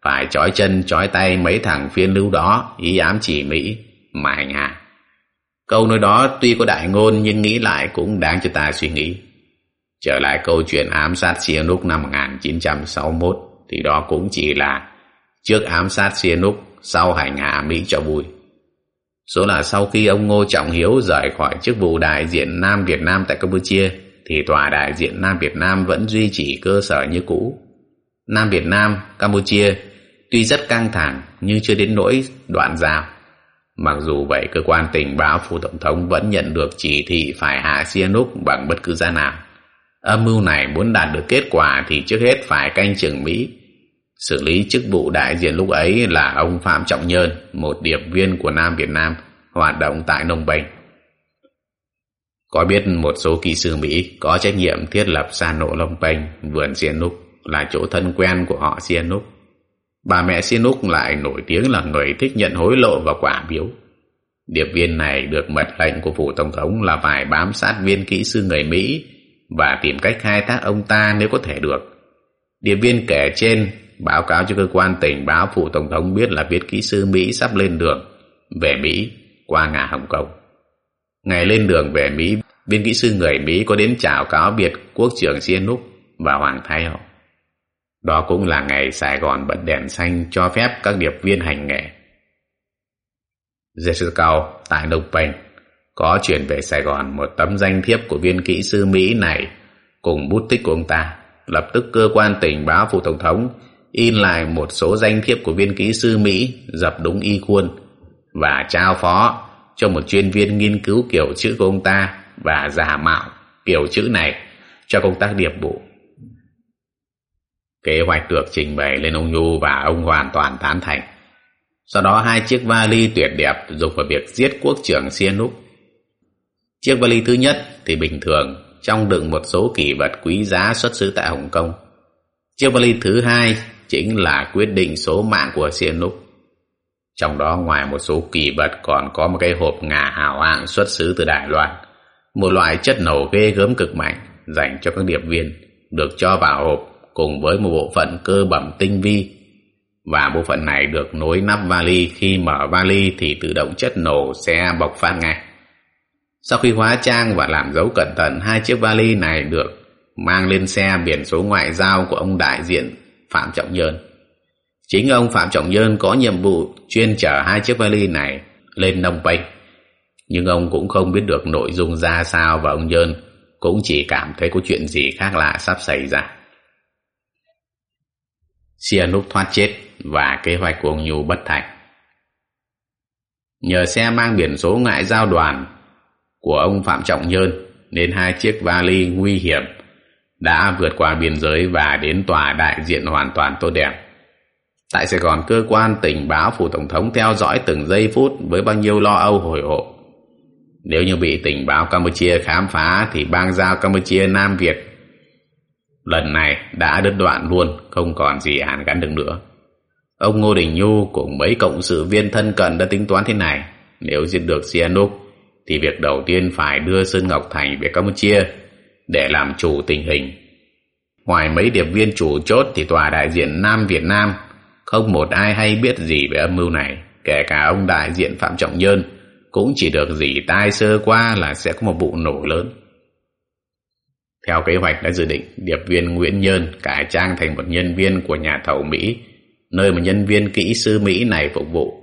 phải trói chân trói tay mấy thằng phiên lưu đó ý ám chỉ Mỹ mà hành hạ. Câu nói đó tuy có đại ngôn nhưng nghĩ lại cũng đáng cho ta suy nghĩ. Trở lại câu chuyện ám sát Sihanouk năm 1961 thì đó cũng chỉ là trước ám sát Sihanouk sau hành hạ Mỹ cho vui. Số là sau khi ông Ngô Trọng Hiếu rời khỏi chức vụ đại diện Nam Việt Nam tại Campuchia thì tòa đại diện Nam Việt Nam vẫn duy trì cơ sở như cũ. Nam Việt Nam, Campuchia tuy rất căng thẳng nhưng chưa đến nỗi đoạn giao. Mặc dù vậy, cơ quan tình báo phủ tổng thống vẫn nhận được chỉ thị phải hạ Sihanouk bằng bất cứ giá nào. Âm mưu này muốn đạt được kết quả thì trước hết phải canh chừng Mỹ. Xử lý chức vụ đại diện lúc ấy là ông Phạm Trọng Nhơn, một điệp viên của Nam Việt Nam, hoạt động tại Nông Bình. Có biết một số kỹ sư Mỹ có trách nhiệm thiết lập xa nộ Long bành vườn Sihanouk là chỗ thân quen của họ Sihanouk. Bà mẹ Sihanouk lại nổi tiếng là người thích nhận hối lộ và quả biếu. Điệp viên này được mật lệnh của phủ tổng thống là phải bám sát viên kỹ sư người Mỹ và tìm cách khai thác ông ta nếu có thể được. Điệp viên kể trên báo cáo cho cơ quan tình báo phủ tổng thống biết là biết kỹ sư Mỹ sắp lên đường về Mỹ qua ngã Hồng Kông. Ngày lên đường về Mỹ, viên kỹ sư người Mỹ có đến chào cáo biệt quốc trưởng Sihanouk và Hoàng Thái Hậu. Đó cũng là ngày Sài Gòn bật đèn xanh cho phép các điệp viên hành nghề. Jessica tại Đông Penh có chuyển về Sài Gòn một tấm danh thiếp của viên kỹ sư Mỹ này cùng bút tích của ông ta. Lập tức cơ quan tình báo phủ tổng thống in lại một số danh thiếp của viên kỹ sư Mỹ dập đúng y khuôn và trao phó cho một chuyên viên nghiên cứu kiểu chữ của ông ta và giả mạo kiểu chữ này cho công tác điệp vụ. Kế hoạch được trình bày lên ông Nhu và ông hoàn toàn tán thành. Sau đó hai chiếc vali tuyệt đẹp dùng vào việc giết quốc trưởng Sihanouk. Chiếc vali thứ nhất thì bình thường, trong đựng một số kỷ vật quý giá xuất xứ tại Hồng Kông. Chiếc vali thứ hai chính là quyết định số mạng của Sihanouk. Trong đó ngoài một số kỳ vật còn có một cái hộp ngà hào hạng xuất xứ từ Đài Loan. Một loại chất nổ ghê gớm cực mạnh, dành cho các điệp viên, được cho vào hộp cùng với một bộ phận cơ bẩm tinh vi và bộ phận này được nối nắp vali, khi mở vali thì tự động chất nổ sẽ bộc phát ngay. Sau khi hóa trang và làm dấu cẩn thận, hai chiếc vali này được mang lên xe biển số ngoại giao của ông đại diện Phạm Trọng Nhơn. Chính ông Phạm Trọng Nhơn có nhiệm vụ chuyên chở hai chiếc vali này lên Nông Penh. Nhưng ông cũng không biết được nội dung ra sao và ông Nhơn cũng chỉ cảm thấy có chuyện gì khác lạ sắp xảy ra. Sihanouk thoát chết và kế hoạch của ông Nhu bất thành. Nhờ xe mang biển số ngại giao đoàn của ông Phạm Trọng Nhơn nên hai chiếc vali nguy hiểm đã vượt qua biên giới và đến tòa đại diện hoàn toàn tốt đẹp. Tại Sài Gòn, cơ quan tình báo phủ tổng thống theo dõi từng giây phút với bao nhiêu lo âu hồi hộp. Nếu như bị tình báo Campuchia khám phá thì bang giao Campuchia Nam Việt lần này đã đứt đoạn luôn, không còn gì hàn gắn được nữa. Ông Ngô Đình Nhu cùng mấy cộng sự viên thân cận đã tính toán thế này. Nếu giết được Sihanouk thì việc đầu tiên phải đưa Sơn Ngọc Thành về Campuchia để làm chủ tình hình. Ngoài mấy điệp viên chủ chốt thì tòa đại diện Nam Việt Nam không một ai hay biết gì về âm mưu này, kể cả ông đại diện Phạm Trọng Nhơn cũng chỉ được dỉ tai sơ qua là sẽ có một vụ nổ lớn. Theo kế hoạch đã dự định, điệp viên Nguyễn Nhơn cải trang thành một nhân viên của nhà thầu Mỹ, nơi mà nhân viên kỹ sư Mỹ này phục vụ.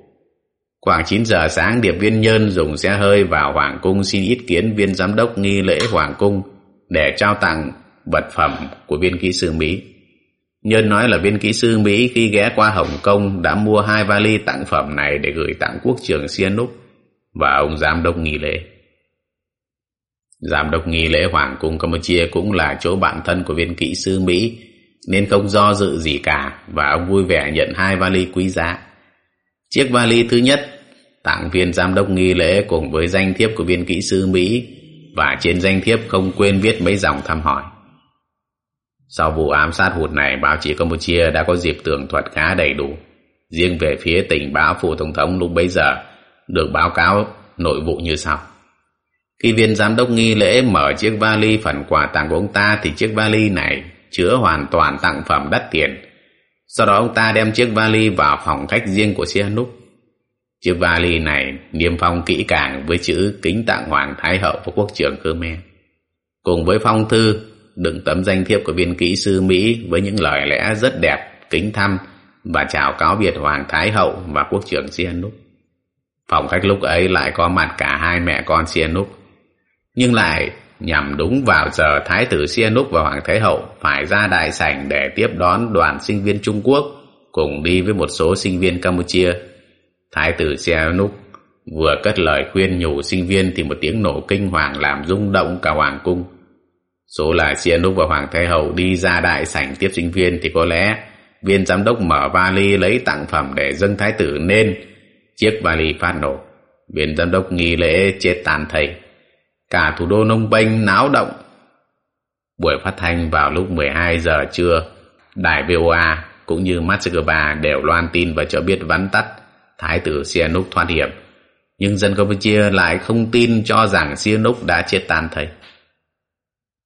Khoảng 9 giờ sáng, điệp viên Nhơn dùng xe hơi vào Hoàng Cung xin ý kiến viên giám đốc nghi lễ Hoàng Cung để trao tặng vật phẩm của viên kỹ sư Mỹ. Nhân nói là viên kỹ sư Mỹ khi ghé qua Hồng Kông đã mua hai vali tặng phẩm này để gửi tặng quốc trưởng Sihanouk và ông giám đốc nghi lễ. Giám đốc nghi lễ Hoàng cung Campuchia cũng là chỗ bạn thân của viên kỹ sư Mỹ, nên không do dự gì cả và ông vui vẻ nhận hai vali quý giá. Chiếc vali thứ nhất tặng viên giám đốc nghi lễ cùng với danh thiếp của viên kỹ sư Mỹ và trên danh thiếp không quên viết mấy dòng thăm hỏi. Sau vụ ám sát hụt này, báo chí Campuchia đã có dịp tường thuật khá đầy đủ. Riêng về phía tình báo phủ tổng thống lúc bấy giờ, được báo cáo nội vụ như sau. Khi viên giám đốc nghi lễ mở chiếc vali phần quà tặng của ông ta thì chiếc vali này chứa hoàn toàn tặng phẩm đắt tiền. Sau đó ông ta đem chiếc vali vào phòng khách riêng của Sihanouk. Chiếc vali này niêm phong kỹ càng với chữ kính tặng Hoàng Thái Hậu và Quốc trưởng Khmer. Cùng với phong thư đựng tấm danh thiếp của viên kỹ sư Mỹ với những lời lẽ rất đẹp, kính thăm và chào cáo biệt Hoàng Thái Hậu và Quốc trưởng Sihanouk. Phòng khách lúc ấy lại có mặt cả hai mẹ con Sihanouk nhưng lại nhằm đúng vào giờ Thái tử Sihanouk và Hoàng Thái Hậu phải ra đại sảnh để tiếp đón đoàn sinh viên Trung Quốc cùng đi với một số sinh viên Campuchia. Thái tử Sihanouk vừa cất lời khuyên nhủ sinh viên thì một tiếng nổ kinh hoàng làm rung động cả hoàng cung. Số là Sihanouk và Hoàng Thái Hậu đi ra đại sảnh tiếp sinh viên thì có lẽ viên giám đốc mở vali lấy tặng phẩm để dâng thái tử nên chiếc vali phát nổ. Viên giám đốc nghi lễ chết tàn thầy. Cả thủ đô nông bênh náo động. Buổi phát thanh vào lúc 12 giờ trưa, đài VOA cũng như Moscow đều loan tin và cho biết vắn tắt Thái tử Sihanouk thoát hiểm. Nhưng dân Campuchia lại không tin cho rằng Sihanouk đã chết tan thầy.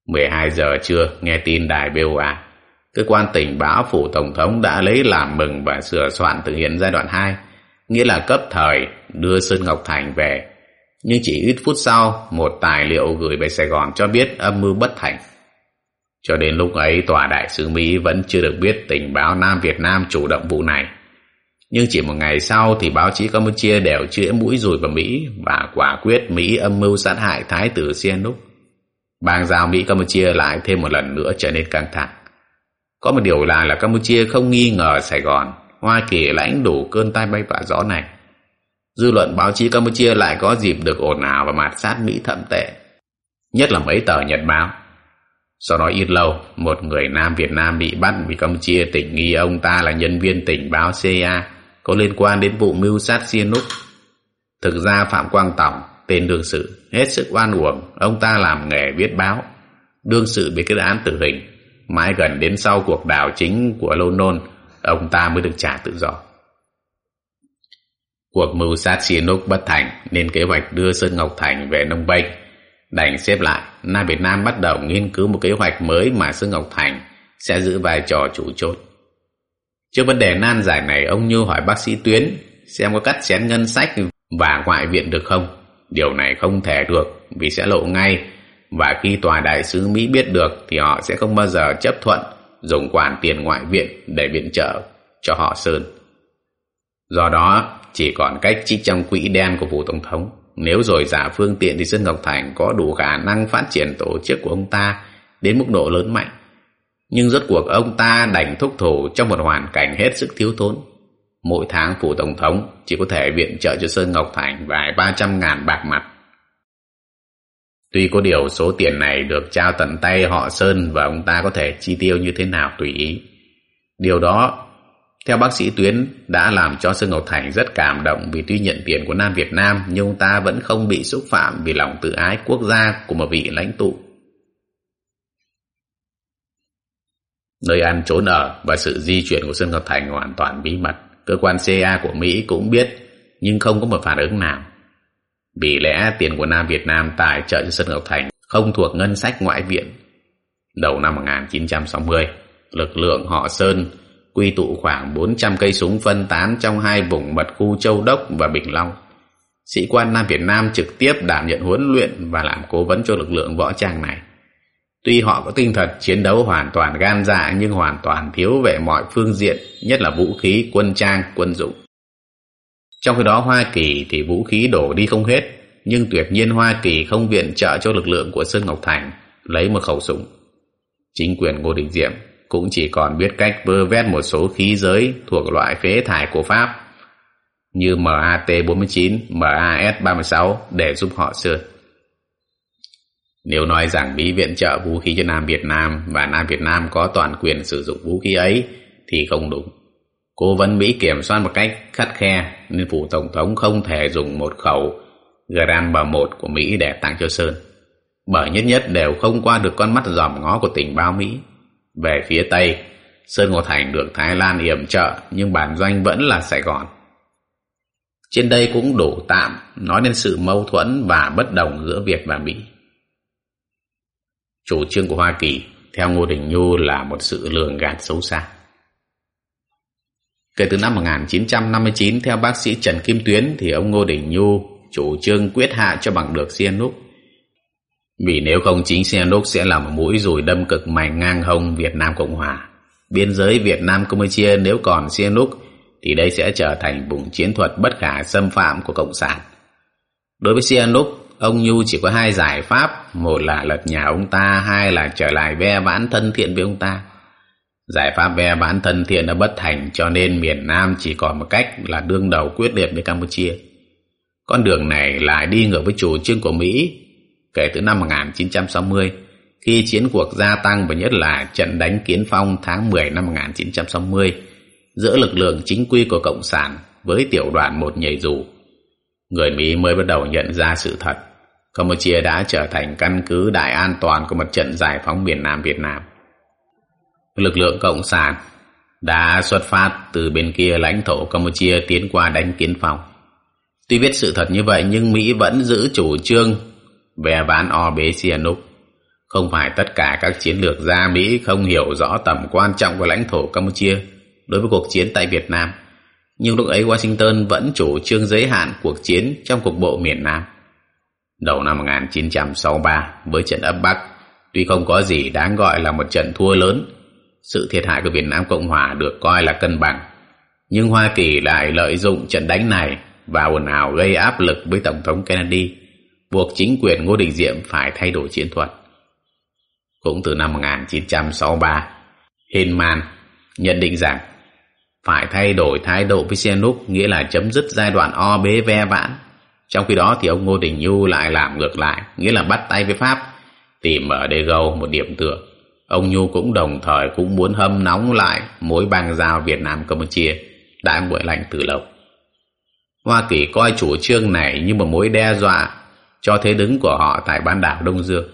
12 giờ trưa nghe tin đài BOA, cơ quan tình báo phủ tổng thống đã lấy làm mừng và sửa soạn thực hiện giai đoạn 2 nghĩa là cấp thời đưa Sơn Ngọc Thành về. Nhưng chỉ ít phút sau một tài liệu gửi về Sài Gòn cho biết âm mưu bất thành. Cho đến lúc ấy tòa đại sứ Mỹ vẫn chưa được biết tình báo Nam Việt Nam chủ động vụ này. Nhưng chỉ một ngày sau thì báo chí Campuchia đều chĩa mũi rùi vào Mỹ và quả quyết Mỹ âm mưu sát hại Thái tử Sihanouk. Bang giao Mỹ Campuchia lại thêm một lần nữa trở nên căng thẳng. Có một điều là là Campuchia không nghi ngờ Sài Gòn, Hoa Kỳ lãnh đủ cơn tai bay vạ gió này. Dư luận báo chí Campuchia lại có dịp được ồn ào và mạt sát Mỹ thậm tệ. Nhất là mấy tờ nhật báo. Sau đó ít lâu, một người Nam Việt Nam bị bắt vì Campuchia tỉnh nghi ông ta là nhân viên tỉnh báo CIA có liên quan đến vụ mưu sát Sihanouk. Thực ra Phạm Quang Tổng tên đương sự, hết sức oan uổng, ông ta làm nghề viết báo. Đương sự bị kết án tử hình, mãi gần đến sau cuộc đảo chính của London, ông ta mới được trả tự do. Cuộc mưu sát Sihanouk bất thành, nên kế hoạch đưa Sơn Ngọc Thành về Nông Bênh đành xếp lại Nam Việt Nam bắt đầu nghiên cứu một kế hoạch mới mà Sơn Ngọc Thành sẽ giữ vai trò chủ chốt. Trước vấn đề nan giải này, ông Như hỏi bác sĩ Tuyến xem có cắt xén ngân sách và ngoại viện được không? Điều này không thể được vì sẽ lộ ngay và khi tòa đại sứ Mỹ biết được thì họ sẽ không bao giờ chấp thuận dùng khoản tiền ngoại viện để viện trợ cho họ Sơn. Do đó, chỉ còn cách trích trong quỹ đen của phủ tổng thống. Nếu rồi giả phương tiện thì Sơn Ngọc Thành có đủ khả năng phát triển tổ chức của ông ta đến mức độ lớn mạnh. Nhưng rốt cuộc ông ta đành thúc thủ trong một hoàn cảnh hết sức thiếu thốn mỗi tháng phủ tổng thống chỉ có thể viện trợ cho Sơn Ngọc Thành vài ba trăm ngàn bạc mặt. Tuy có điều số tiền này được trao tận tay họ Sơn và ông ta có thể chi tiêu như thế nào tùy ý. Điều đó, theo bác sĩ Tuyến, đã làm cho Sơn Ngọc Thành rất cảm động vì tuy nhận tiền của Nam Việt Nam nhưng ông ta vẫn không bị xúc phạm vì lòng tự ái quốc gia của một vị lãnh tụ. Nơi ăn trốn ở và sự di chuyển của Sơn Ngọc Thành hoàn toàn bí mật cơ quan CIA của Mỹ cũng biết nhưng không có một phản ứng nào. Vì lẽ tiền của Nam Việt Nam tài trợ cho Sơn Ngọc Thành không thuộc ngân sách ngoại viện. Đầu năm 1960, lực lượng họ Sơn quy tụ khoảng 400 cây súng phân tán trong hai vùng mật khu Châu Đốc và Bình Long. Sĩ quan Nam Việt Nam trực tiếp đảm nhận huấn luyện và làm cố vấn cho lực lượng võ trang này. Tuy họ có tinh thần chiến đấu hoàn toàn gan dạ nhưng hoàn toàn thiếu về mọi phương diện, nhất là vũ khí, quân trang, quân dụng. Trong khi đó Hoa Kỳ thì vũ khí đổ đi không hết, nhưng tuyệt nhiên Hoa Kỳ không viện trợ cho lực lượng của Sơn Ngọc Thành lấy một khẩu súng. Chính quyền Ngô Đình Diệm cũng chỉ còn biết cách vơ vét một số khí giới thuộc loại phế thải của Pháp như MAT-49, MAS-36 để giúp họ sửa nếu nói rằng Mỹ viện trợ vũ khí cho Nam Việt Nam và Nam Việt Nam có toàn quyền sử dụng vũ khí ấy thì không đúng. Cố vấn Mỹ kiểm soát một cách khắt khe nên phủ tổng thống không thể dùng một khẩu Gram 1 của Mỹ để tặng cho Sơn. Bởi nhất nhất đều không qua được con mắt dòm ngó của tình báo Mỹ. Về phía Tây, Sơn Ngô Thành được Thái Lan yểm trợ nhưng bản doanh vẫn là Sài Gòn. Trên đây cũng đủ tạm nói đến sự mâu thuẫn và bất đồng giữa Việt và Mỹ. Chủ trương của Hoa Kỳ theo Ngô Đình Nhu là một sự lường gạt xấu xa. Kể từ năm 1959, theo bác sĩ Trần Kim Tuyến thì ông Ngô Đình Nhu chủ trương quyết hạ cho bằng được Sihanouk. Vì nếu không chính Sihanouk sẽ là một mũi rùi đâm cực mạnh ngang hông Việt Nam Cộng Hòa. Biên giới Việt Nam Campuchia nếu còn Sihanouk thì đây sẽ trở thành vùng chiến thuật bất khả xâm phạm của Cộng sản. Đối với Sihanouk, ông Nhu chỉ có hai giải pháp, một là lật nhà ông ta, hai là trở lại ve vãn thân thiện với ông ta. Giải pháp ve vãn thân thiện đã bất thành cho nên miền Nam chỉ còn một cách là đương đầu quyết liệt với Campuchia. Con đường này lại đi ngược với chủ trương của Mỹ kể từ năm 1960 khi chiến cuộc gia tăng và nhất là trận đánh Kiến Phong tháng 10 năm 1960 giữa lực lượng chính quy của Cộng sản với tiểu đoàn một nhảy dù. Người Mỹ mới bắt đầu nhận ra sự thật. Campuchia đã trở thành căn cứ đại an toàn của mặt trận giải phóng miền Nam Việt Nam. Lực lượng Cộng sản đã xuất phát từ bên kia lãnh thổ Campuchia tiến qua đánh Kiến phòng. Tuy biết sự thật như vậy, nhưng Mỹ vẫn giữ chủ trương về bán o bế Sihanouk. Không phải tất cả các chiến lược gia Mỹ không hiểu rõ tầm quan trọng của lãnh thổ Campuchia đối với cuộc chiến tại Việt Nam. Nhưng lúc ấy Washington vẫn chủ trương giới hạn cuộc chiến trong cuộc bộ miền Nam. Đầu năm 1963 với trận ấp Bắc, tuy không có gì đáng gọi là một trận thua lớn, sự thiệt hại của Việt Nam Cộng Hòa được coi là cân bằng. Nhưng Hoa Kỳ lại lợi dụng trận đánh này và ồn ào gây áp lực với Tổng thống Kennedy, buộc chính quyền Ngô Đình Diệm phải thay đổi chiến thuật. Cũng từ năm 1963, Hinman nhận định rằng phải thay đổi thái độ với Sihanouk nghĩa là chấm dứt giai đoạn o bế ve vãn. Trong khi đó thì ông Ngô Đình Nhu lại làm ngược lại, nghĩa là bắt tay với Pháp, tìm ở Đê Gâu một điểm tựa. Ông Nhu cũng đồng thời cũng muốn hâm nóng lại mối bang giao Việt Nam Campuchia đã nguội lạnh từ lâu. Hoa Kỳ coi chủ trương này như một mối đe dọa cho thế đứng của họ tại bán đảo Đông Dương.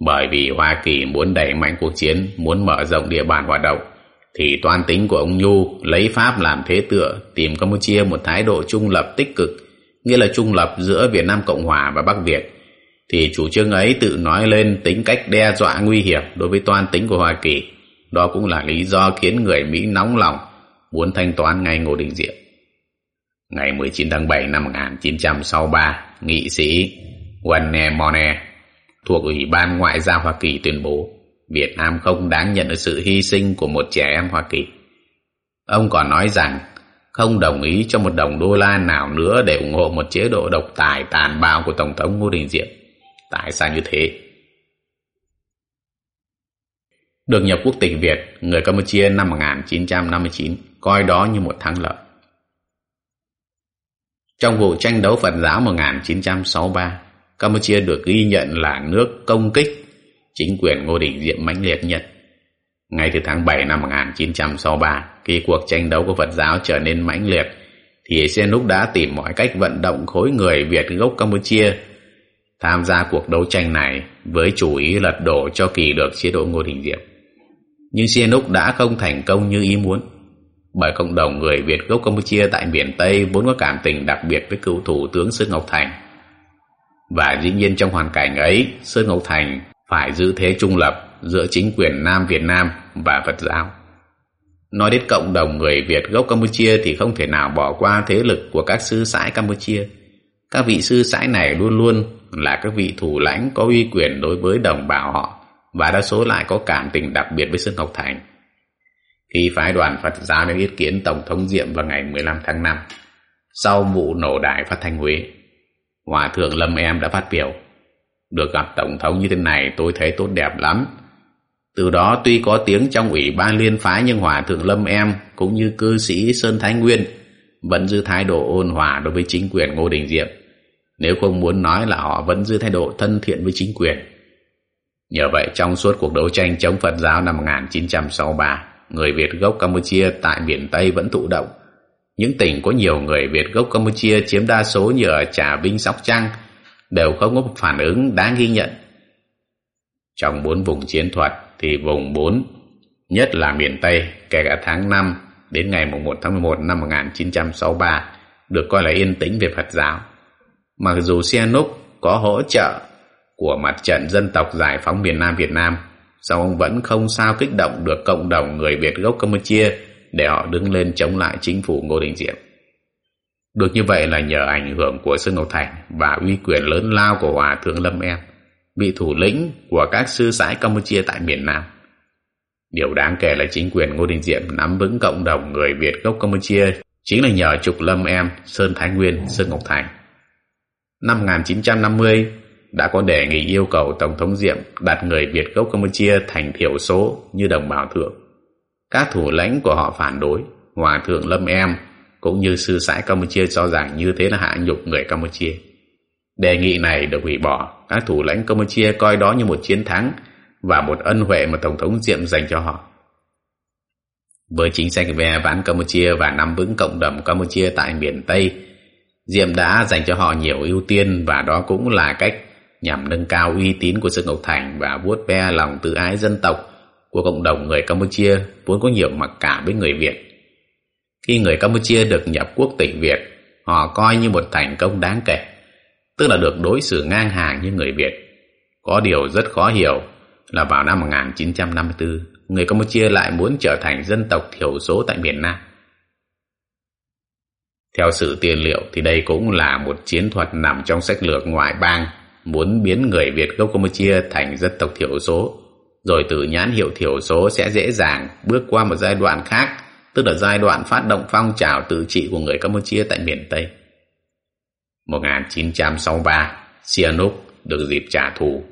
Bởi vì Hoa Kỳ muốn đẩy mạnh cuộc chiến, muốn mở rộng địa bàn hoạt động, thì toàn tính của ông Nhu lấy Pháp làm thế tựa, tìm Campuchia một thái độ trung lập tích cực, nghĩa là trung lập giữa Việt Nam Cộng Hòa và Bắc Việt, thì chủ trương ấy tự nói lên tính cách đe dọa nguy hiểm đối với toan tính của Hoa Kỳ. Đó cũng là lý do khiến người Mỹ nóng lòng muốn thanh toán ngay Ngô Đình Diệm. Ngày 19 tháng 7 năm 1963, nghị sĩ Wanne Mone thuộc Ủy ban Ngoại giao Hoa Kỳ tuyên bố Việt Nam không đáng nhận được sự hy sinh của một trẻ em Hoa Kỳ. Ông còn nói rằng không đồng ý cho một đồng đô la nào nữa để ủng hộ một chế độ độc tài tàn bạo của Tổng thống Ngô Đình Diệm. Tại sao như thế? Được nhập quốc tịch Việt, người Campuchia năm 1959 coi đó như một thắng lợi. Trong vụ tranh đấu Phật giáo 1963, Campuchia được ghi nhận là nước công kích chính quyền Ngô Đình Diệm mãnh liệt nhất. Ngay từ tháng 7 năm 1963, khi cuộc tranh đấu của Phật giáo trở nên mãnh liệt, thì Sihanouk đã tìm mọi cách vận động khối người Việt gốc Campuchia tham gia cuộc đấu tranh này với chủ ý lật đổ cho kỳ được chế độ Ngô Đình Diệm. Nhưng Sihanouk đã không thành công như ý muốn, bởi cộng đồng người Việt gốc Campuchia tại miền Tây vốn có cảm tình đặc biệt với cựu thủ tướng Sơn Ngọc Thành. Và dĩ nhiên trong hoàn cảnh ấy, Sơn Ngọc Thành phải giữ thế trung lập giữa chính quyền Nam Việt Nam và Phật giáo. Nói đến cộng đồng người Việt gốc Campuchia thì không thể nào bỏ qua thế lực của các sư sãi Campuchia. Các vị sư sãi này luôn luôn là các vị thủ lãnh có uy quyền đối với đồng bào họ và đa số lại có cảm tình đặc biệt với Sơn Ngọc Thành. Khi phái đoàn Phật giáo đến ý kiến Tổng thống Diệm vào ngày 15 tháng 5, sau vụ nổ đài phát thanh Huế, Hòa Thượng Lâm Em đã phát biểu được gặp Tổng thống như thế này tôi thấy tốt đẹp lắm. Từ đó tuy có tiếng trong ủy ban liên phái nhưng Hòa Thượng Lâm Em cũng như cư sĩ Sơn Thái Nguyên vẫn giữ thái độ ôn hòa đối với chính quyền Ngô Đình Diệm. Nếu không muốn nói là họ vẫn giữ thái độ thân thiện với chính quyền. Nhờ vậy trong suốt cuộc đấu tranh chống Phật giáo năm 1963, người Việt gốc Campuchia tại miền Tây vẫn thụ động. Những tỉnh có nhiều người Việt gốc Campuchia chiếm đa số như ở Trà Vinh, Sóc Trăng, đều không có phản ứng đáng ghi nhận. Trong bốn vùng chiến thuật thì vùng 4, nhất là miền Tây, kể cả tháng 5 đến ngày 1 tháng 11 năm 1963, được coi là yên tĩnh về Phật giáo. Mặc dù Sihanouk có hỗ trợ của mặt trận dân tộc giải phóng miền Nam Việt Nam, song ông vẫn không sao kích động được cộng đồng người Việt gốc Campuchia để họ đứng lên chống lại chính phủ Ngô Đình Diệm. Được như vậy là nhờ ảnh hưởng của Sư Ngọc Thành và uy quyền lớn lao của Hòa Thượng Lâm Em, vị thủ lĩnh của các sư sãi Campuchia tại miền Nam. Điều đáng kể là chính quyền Ngô Đình Diệm nắm vững cộng đồng người Việt gốc Campuchia chính là nhờ trục Lâm Em, Sơn Thái Nguyên, Sơn Ngọc Thành. Năm 1950 đã có đề nghị yêu cầu Tổng thống Diệm đặt người Việt gốc Campuchia thành thiểu số như đồng bào thượng. Các thủ lãnh của họ phản đối, Hòa thượng Lâm Em cũng như sư sãi Campuchia cho rằng như thế là hạ nhục người Campuchia. Đề nghị này được hủy bỏ, các thủ lãnh Campuchia coi đó như một chiến thắng và một ân huệ mà Tổng thống Diệm dành cho họ. Với chính sách về vãn Campuchia và nắm vững cộng đồng Campuchia tại miền Tây, Diệm đã dành cho họ nhiều ưu tiên và đó cũng là cách nhằm nâng cao uy tín của Dương Ngọc Thành và vuốt ve lòng tự ái dân tộc của cộng đồng người Campuchia vốn có nhiều mặc cả với người Việt. Khi người Campuchia được nhập quốc tịch Việt, họ coi như một thành công đáng kể, tức là được đối xử ngang hàng như người Việt. Có điều rất khó hiểu là vào năm 1954, người Campuchia lại muốn trở thành dân tộc thiểu số tại miền Nam. Theo sự tiền liệu thì đây cũng là một chiến thuật nằm trong sách lược ngoại bang muốn biến người Việt gốc Campuchia thành dân tộc thiểu số, rồi từ nhãn hiệu thiểu số sẽ dễ dàng bước qua một giai đoạn khác, tức là giai đoạn phát động phong trào tự trị của người Campuchia tại miền Tây. 1963, Sihanouk được dịp trả thù.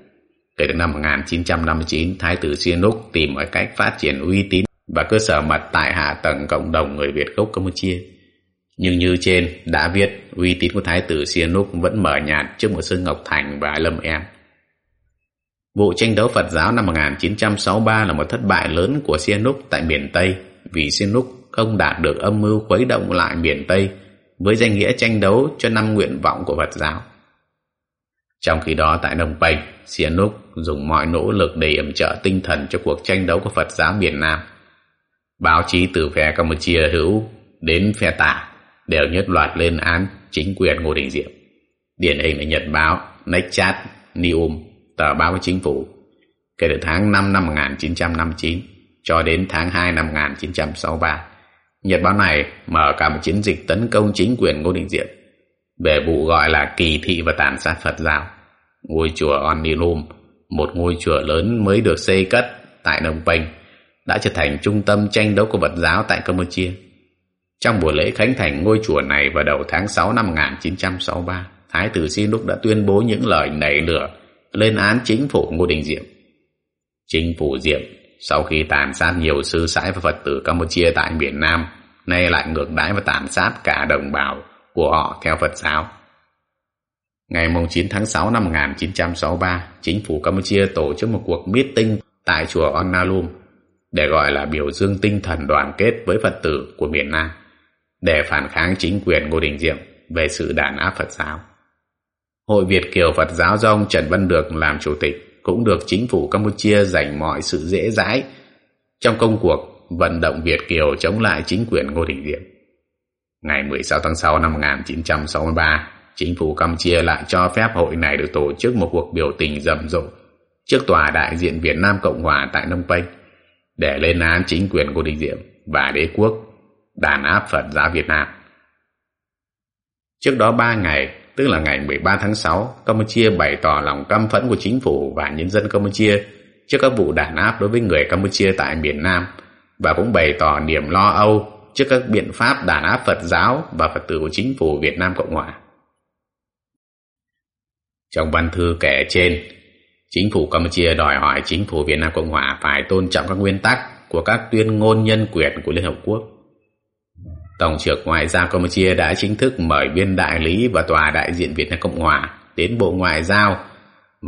Kể từ năm 1959, Thái tử Sihanouk tìm mọi cách phát triển uy tín và cơ sở mật tại hạ tầng cộng đồng người Việt gốc Campuchia. Nhưng như trên đã viết, uy tín của Thái tử Sihanouk vẫn mở nhạt trước một Sơn Ngọc Thành và Lâm Em. Vụ tranh đấu Phật giáo năm 1963 là một thất bại lớn của Sihanouk tại miền Tây vì Sihanouk không đạt được âm mưu khuấy động lại miền Tây với danh nghĩa tranh đấu cho năm nguyện vọng của Phật giáo. Trong khi đó tại Đông Penh, Sihanouk dùng mọi nỗ lực để yểm trợ tinh thần cho cuộc tranh đấu của Phật giáo miền Nam. Báo chí từ phe Campuchia hữu đến phe tả đều nhất loạt lên án chính quyền Ngô Đình Diệm. Điển hình là Nhật báo, Nechat, Nium, tờ báo của chính phủ. Kể từ tháng 5 năm 1959 cho đến tháng 2 năm 1963, Nhật báo này mở cả một chiến dịch tấn công chính quyền Ngô Đình Diệm về vụ gọi là kỳ thị và tàn sát Phật giáo. Ngôi chùa Onilum, một ngôi chùa lớn mới được xây cất tại Đông Penh, đã trở thành trung tâm tranh đấu của Phật giáo tại Campuchia. Trong buổi lễ khánh thành ngôi chùa này vào đầu tháng 6 năm 1963, Thái tử Sihanouk đã tuyên bố những lời nảy lửa lên án chính phủ Ngô Đình Diệm. Chính phủ Diệm sau khi tàn sát nhiều sư sãi và Phật tử Campuchia tại miền Nam, nay lại ngược đãi và tàn sát cả đồng bào của họ theo Phật giáo. Ngày 9 tháng 6 năm 1963, chính phủ Campuchia tổ chức một cuộc meeting tại chùa Onnalum để gọi là biểu dương tinh thần đoàn kết với Phật tử của miền Nam để phản kháng chính quyền Ngô Đình Diệm về sự đàn áp Phật giáo. Hội Việt Kiều Phật giáo do ông Trần Văn Được làm chủ tịch cũng được chính phủ Campuchia dành mọi sự dễ dãi trong công cuộc vận động Việt Kiều chống lại chính quyền Ngô Đình Diệm. Ngày 16 tháng 6 năm 1963, chính phủ Campuchia lại cho phép hội này được tổ chức một cuộc biểu tình rầm rộ trước tòa đại diện Việt Nam Cộng Hòa tại Nông Penh để lên án chính quyền Ngô Đình Diệm và đế quốc đàn áp Phật giáo Việt Nam. Trước đó 3 ngày, tức là ngày 13 tháng 6, Campuchia bày tỏ lòng căm phẫn của chính phủ và nhân dân Campuchia trước các vụ đàn áp đối với người Campuchia tại miền Nam và cũng bày tỏ niềm lo âu trước các biện pháp đàn áp Phật giáo và Phật tử của chính phủ Việt Nam Cộng Hòa. Trong văn thư kể trên, chính phủ Campuchia đòi hỏi chính phủ Việt Nam Cộng Hòa phải tôn trọng các nguyên tắc của các tuyên ngôn nhân quyền của Liên Hợp Quốc Tổng trưởng Ngoại giao Campuchia đã chính thức mời biên đại lý và tòa đại diện Việt Nam Cộng Hòa đến Bộ Ngoại giao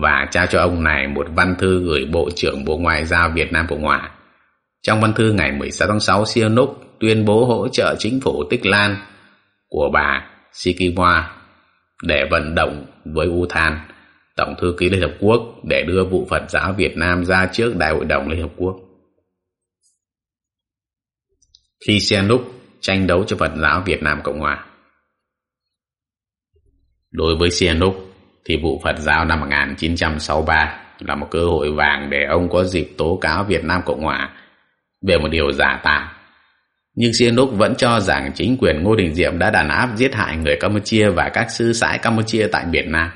và trao cho ông này một văn thư gửi Bộ trưởng Bộ Ngoại giao Việt Nam Cộng Hòa. Trong văn thư ngày 16 tháng 6, Sihanouk tuyên bố hỗ trợ chính phủ Tích Lan của bà Sikiwa để vận động với Uthan, Tổng thư ký Liên Hợp Quốc để đưa vụ Phật giáo Việt Nam ra trước Đại hội đồng Liên Hợp Quốc. Khi Sihanouk tranh đấu cho Phật giáo Việt Nam Cộng Hòa. Đối với Sihanouk thì vụ Phật giáo năm 1963 là một cơ hội vàng để ông có dịp tố cáo Việt Nam Cộng Hòa về một điều giả tạo. Nhưng Sihanouk vẫn cho rằng chính quyền Ngô Đình Diệm đã đàn áp giết hại người Campuchia và các sư sãi Campuchia tại Việt Nam.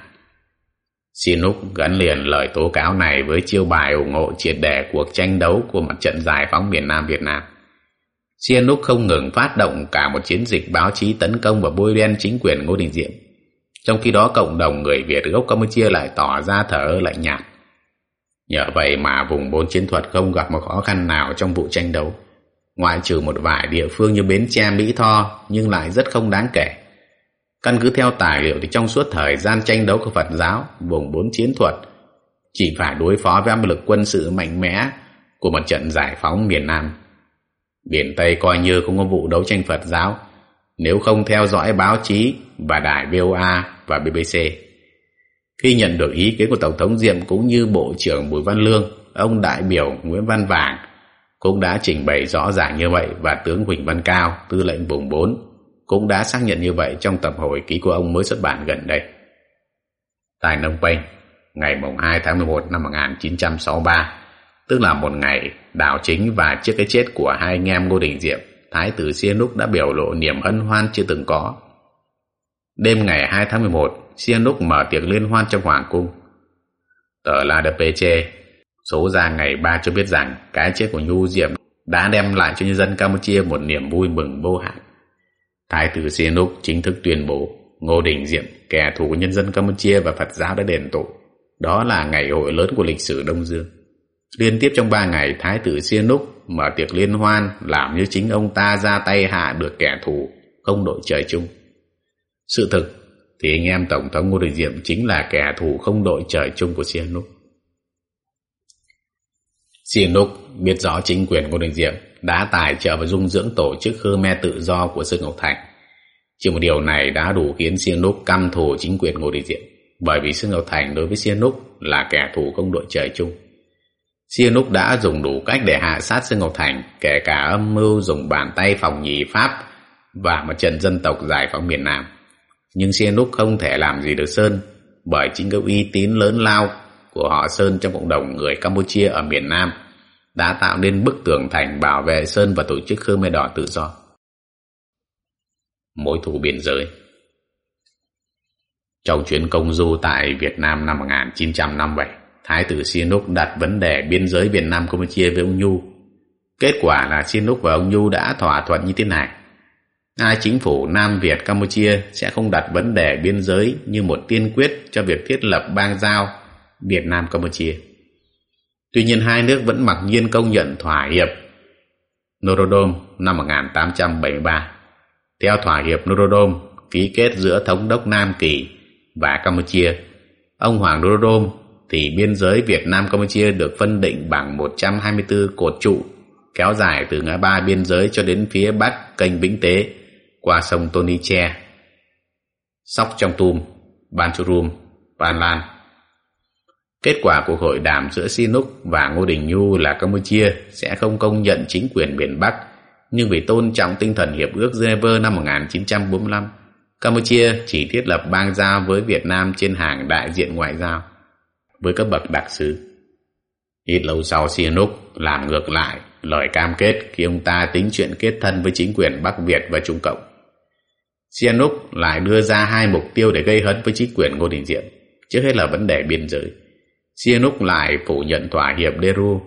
Sihanouk gắn liền lời tố cáo này với chiêu bài ủng hộ triệt để cuộc tranh đấu của mặt trận giải phóng miền Nam Việt Nam. Sihanouk không ngừng phát động cả một chiến dịch báo chí tấn công và bôi đen chính quyền Ngô Đình Diệm. Trong khi đó cộng đồng người Việt gốc Campuchia lại tỏ ra thở lạnh nhạt. Nhờ vậy mà vùng bốn chiến thuật không gặp một khó khăn nào trong vụ tranh đấu. Ngoại trừ một vài địa phương như Bến Tre, Mỹ Tho nhưng lại rất không đáng kể. Căn cứ theo tài liệu thì trong suốt thời gian tranh đấu của Phật giáo, vùng bốn chiến thuật chỉ phải đối phó với áp lực quân sự mạnh mẽ của một trận giải phóng miền Nam. Biển Tây coi như không có vụ đấu tranh Phật giáo nếu không theo dõi báo chí và đài VOA và BBC. Khi nhận được ý kiến của Tổng thống Diệm cũng như Bộ trưởng Bùi Văn Lương, ông đại biểu Nguyễn Văn Vàng cũng đã trình bày rõ ràng như vậy và tướng Huỳnh Văn Cao, tư lệnh vùng 4, cũng đã xác nhận như vậy trong tập hồi ký của ông mới xuất bản gần đây. Tại Nông Penh, ngày 2 tháng 11 năm 1963, tức là một ngày đảo chính và trước cái chết của hai anh em Ngô Đình Diệm, Thái tử Sihanouk đã biểu lộ niềm hân hoan chưa từng có. Đêm ngày 2 tháng 11, Sihanouk mở tiệc liên hoan trong Hoàng cung. Tờ La De Peche số ra ngày 3 cho biết rằng cái chết của Nhu Diệm đã đem lại cho nhân dân Campuchia một niềm vui mừng vô hạn. Thái tử Sihanouk chính thức tuyên bố Ngô Đình Diệm, kẻ thù của nhân dân Campuchia và Phật giáo đã đền tội. Đó là ngày hội lớn của lịch sử Đông Dương. Liên tiếp trong ba ngày, Thái tử Sihanouk mở tiệc liên hoan làm như chính ông ta ra tay hạ được kẻ thù, không đội trời chung. Sự thực thì anh em Tổng thống Ngô Đình Diệm chính là kẻ thù không đội trời chung của Sihanouk. Sihanouk biết rõ chính quyền Ngô Đình Diệm đã tài trợ và dung dưỡng tổ chức Khmer tự do của Sơn Ngọc Thành. Chỉ một điều này đã đủ khiến Sihanouk căm thù chính quyền Ngô Đình Diệm, bởi vì Sơn Ngọc Thành đối với Sihanouk là kẻ thù không đội trời chung. Sihanouk đã dùng đủ cách để hạ sát Sơn Ngọc Thành, kể cả âm mưu dùng bàn tay phòng nhì Pháp và một trận dân tộc giải phóng miền Nam. Nhưng Sihanouk không thể làm gì được Sơn bởi chính cái uy tín lớn lao của họ Sơn trong cộng đồng người Campuchia ở miền Nam đã tạo nên bức tường thành bảo vệ Sơn và tổ chức Khmer Đỏ tự do. Mối thù biên giới Trong chuyến công du tại Việt Nam năm 1957, Thái tử Sihanouk đặt vấn đề biên giới Việt Nam Campuchia với ông Nhu. Kết quả là Sihanouk và ông Nhu đã thỏa thuận như thế này. Hai chính phủ Nam Việt Campuchia sẽ không đặt vấn đề biên giới như một tiên quyết cho việc thiết lập bang giao Việt Nam Campuchia. Tuy nhiên hai nước vẫn mặc nhiên công nhận thỏa hiệp Norodom năm 1873. Theo thỏa hiệp Norodom ký kết giữa Thống đốc Nam Kỳ và Campuchia, ông Hoàng Norodom thì biên giới Việt Nam Campuchia được phân định bằng 124 cột trụ kéo dài từ ngã ba biên giới cho đến phía bắc kênh Vĩnh Tế qua sông Tony Che, Sóc Trong Tum, Ban Churum, Ban Lan. Kết quả cuộc hội đàm giữa Sihanouk và Ngô Đình Nhu là Campuchia sẽ không công nhận chính quyền miền Bắc, nhưng vì tôn trọng tinh thần Hiệp ước Geneva năm 1945, Campuchia chỉ thiết lập bang giao với Việt Nam trên hàng đại diện ngoại giao với các bậc đặc sứ. Ít lâu sau Sihanouk làm ngược lại, lời cam kết khi ông ta tính chuyện kết thân với chính quyền Bắc Việt và Trung Cộng. Sihanouk lại đưa ra hai mục tiêu để gây hấn với chính quyền Ngô Đình Diệm. Trước hết là vấn đề biên giới. Sihanouk lại phủ nhận thỏa hiệp Deru.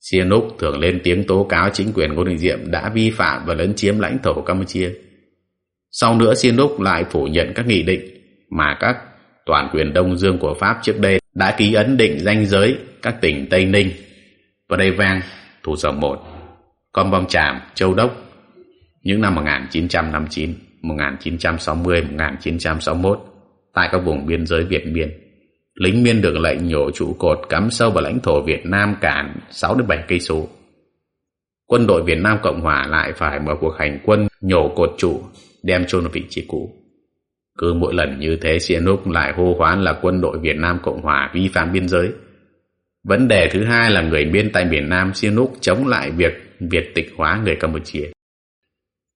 Sihanouk thường lên tiếng tố cáo chính quyền Ngô Đình Diệm đã vi phạm và lấn chiếm lãnh thổ Campuchia. Sau nữa Sihanouk lại phủ nhận các nghị định mà các toàn quyền Đông Dương của Pháp trước đây đã ký ấn định danh giới các tỉnh Tây Ninh, và đây vang, Thủ Dầu Một, Con Bom Tràm, Châu Đốc những năm 1959, 1960, 1961 tại các vùng biên giới Việt Miên. Lính Miên được lệnh nhổ trụ cột cắm sâu vào lãnh thổ Việt Nam cản 6 đến 7 cây số. Quân đội Việt Nam Cộng Hòa lại phải mở cuộc hành quân nhổ cột trụ đem chôn vào vị trí cũ. Cứ mỗi lần như thế, Sihanouk lại hô hoán là quân đội Việt Nam Cộng Hòa vi phạm biên giới. Vấn đề thứ hai là người biên tại miền Nam Sihanouk chống lại việc Việt tịch hóa người Campuchia.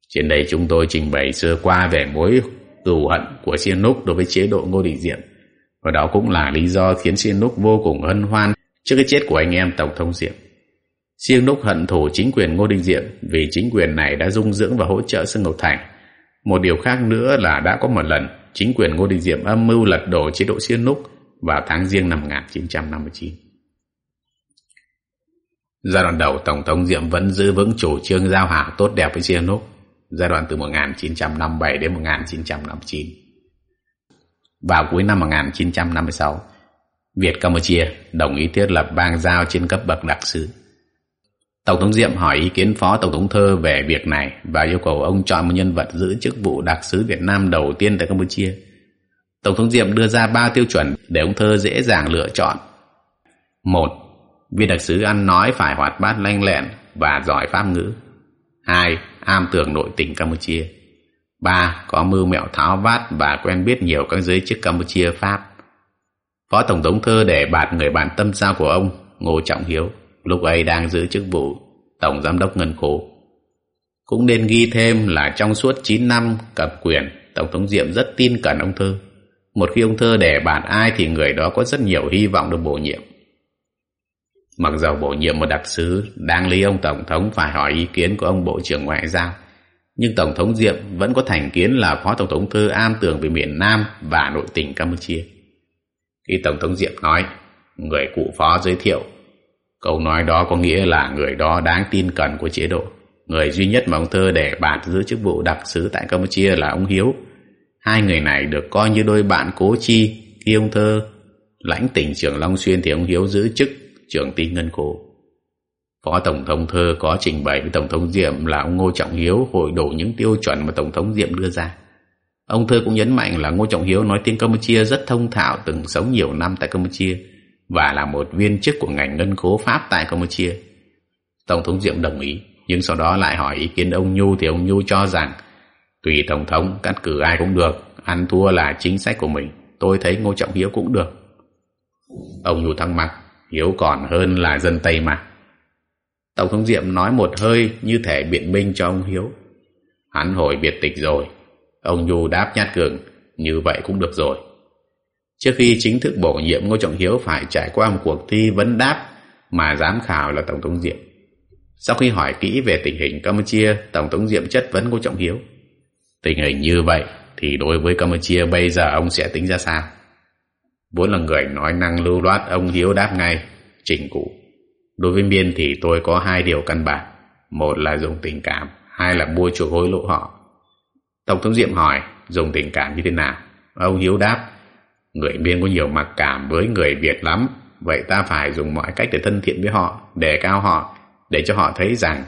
Trên đây chúng tôi trình bày sơ qua về mối cừu hận của Sihanouk đối với chế độ Ngô Đình Diệm. Và đó cũng là lý do khiến Sihanouk vô cùng hân hoan trước cái chết của anh em Tổng thống Diệm. Sihanouk hận thù chính quyền Ngô Đình Diệm vì chính quyền này đã dung dưỡng và hỗ trợ Sương Ngọc Thành một điều khác nữa là đã có một lần chính quyền Ngô Đình Diệm âm mưu lật đổ chế độ Sihanouk vào tháng riêng năm 1959. Giai đoạn đầu Tổng thống Diệm vẫn giữ vững chủ trương giao hảo tốt đẹp với Sihanouk, giai đoạn từ 1957 đến 1959. Vào cuối năm 1956, Việt Campuchia đồng ý thiết lập bang giao trên cấp bậc đặc sứ. Tổng thống Diệm hỏi ý kiến Phó Tổng thống Thơ về việc này và yêu cầu ông chọn một nhân vật giữ chức vụ đặc sứ Việt Nam đầu tiên tại Campuchia. Tổng thống Diệm đưa ra ba tiêu chuẩn để ông Thơ dễ dàng lựa chọn. Một, viên đặc sứ ăn nói phải hoạt bát lanh lẹn và giỏi pháp ngữ. Hai, am tường nội tình Campuchia. Ba, có mưu mẹo tháo vát và quen biết nhiều các giới chức Campuchia Pháp. Phó Tổng thống Thơ để bạt người bạn tâm giao của ông, Ngô Trọng Hiếu, lúc ấy đang giữ chức vụ Tổng Giám đốc Ngân khố. Cũng nên ghi thêm là trong suốt 9 năm cập quyền, Tổng thống Diệm rất tin cẩn ông Thơ. Một khi ông Thơ để bạn ai thì người đó có rất nhiều hy vọng được bổ nhiệm. Mặc dầu bổ nhiệm một đặc sứ, đáng lý ông Tổng thống phải hỏi ý kiến của ông Bộ trưởng Ngoại giao. Nhưng Tổng thống Diệm vẫn có thành kiến là Phó Tổng thống Thơ am tường về miền Nam và nội tỉnh Campuchia. Khi Tổng thống Diệm nói, người cụ phó giới thiệu, câu nói đó có nghĩa là người đó đáng tin cẩn của chế độ. Người duy nhất mà ông Thơ để bạt giữ chức vụ đặc sứ tại Campuchia là ông Hiếu. Hai người này được coi như đôi bạn cố chi khi ông Thơ lãnh tỉnh trưởng Long Xuyên thì ông Hiếu giữ chức trưởng ty ngân khổ. Phó Tổng thống Thơ có trình bày với Tổng thống Diệm là ông Ngô Trọng Hiếu hội đủ những tiêu chuẩn mà Tổng thống Diệm đưa ra. Ông Thơ cũng nhấn mạnh là Ngô Trọng Hiếu nói tiếng Campuchia rất thông thạo, từng sống nhiều năm tại Campuchia và là một viên chức của ngành ngân khố Pháp tại Campuchia. Tổng thống Diệm đồng ý, nhưng sau đó lại hỏi ý kiến ông Nhu thì ông Nhu cho rằng tùy Tổng thống cắt cử ai cũng được, ăn thua là chính sách của mình. Tôi thấy Ngô Trọng Hiếu cũng được. Ông Nhu thắc mắc, Hiếu còn hơn là dân Tây mà. Tổng thống Diệm nói một hơi như thể biện minh cho ông Hiếu. Hắn hồi biệt tịch rồi. Ông Nhu đáp nhát cường, như vậy cũng được rồi. Trước khi chính thức bổ nhiệm Ngô Trọng Hiếu phải trải qua một cuộc thi vấn đáp mà giám khảo là Tổng thống Diệm. Sau khi hỏi kỹ về tình hình Campuchia, Tổng thống Diệm chất vấn Ngô Trọng Hiếu. Tình hình như vậy thì đối với Campuchia bây giờ ông sẽ tính ra sao? Vốn là người nói năng lưu loát, ông Hiếu đáp ngay, chỉnh cụ. Đối với Miên thì tôi có hai điều căn bản. Một là dùng tình cảm, hai là mua chuộc hối lộ họ. Tổng thống Diệm hỏi, dùng tình cảm như thế nào? Ông Hiếu đáp, người Miên có nhiều mặc cảm với người Việt lắm, vậy ta phải dùng mọi cách để thân thiện với họ, đề cao họ, để cho họ thấy rằng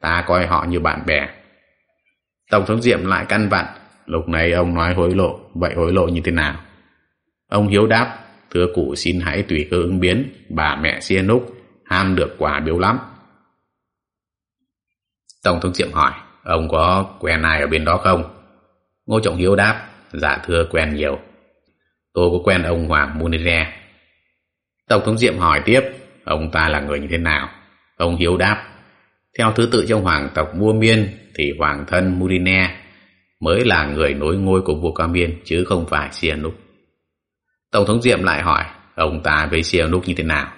ta coi họ như bạn bè. Tổng thống Diệm lại căn vặn, lúc này ông nói hối lộ, vậy hối lộ như thế nào? Ông Hiếu đáp, thưa cụ xin hãy tùy cơ ứng biến, bà mẹ Sihanouk ham được quà biếu lắm. Tổng thống Diệm hỏi, ông có quen ai ở bên đó không? Ngô Trọng Hiếu đáp, dạ thưa quen nhiều. Tôi có quen ông Hoàng Munire. Tổng thống Diệm hỏi tiếp, ông ta là người như thế nào? Ông Hiếu đáp, theo thứ tự trong hoàng tộc Vua Miên thì hoàng thân Murine mới là người nối ngôi của vua Ca Miên chứ không phải Sihanouk. Tổng thống Diệm lại hỏi, ông ta với Sihanouk như thế nào?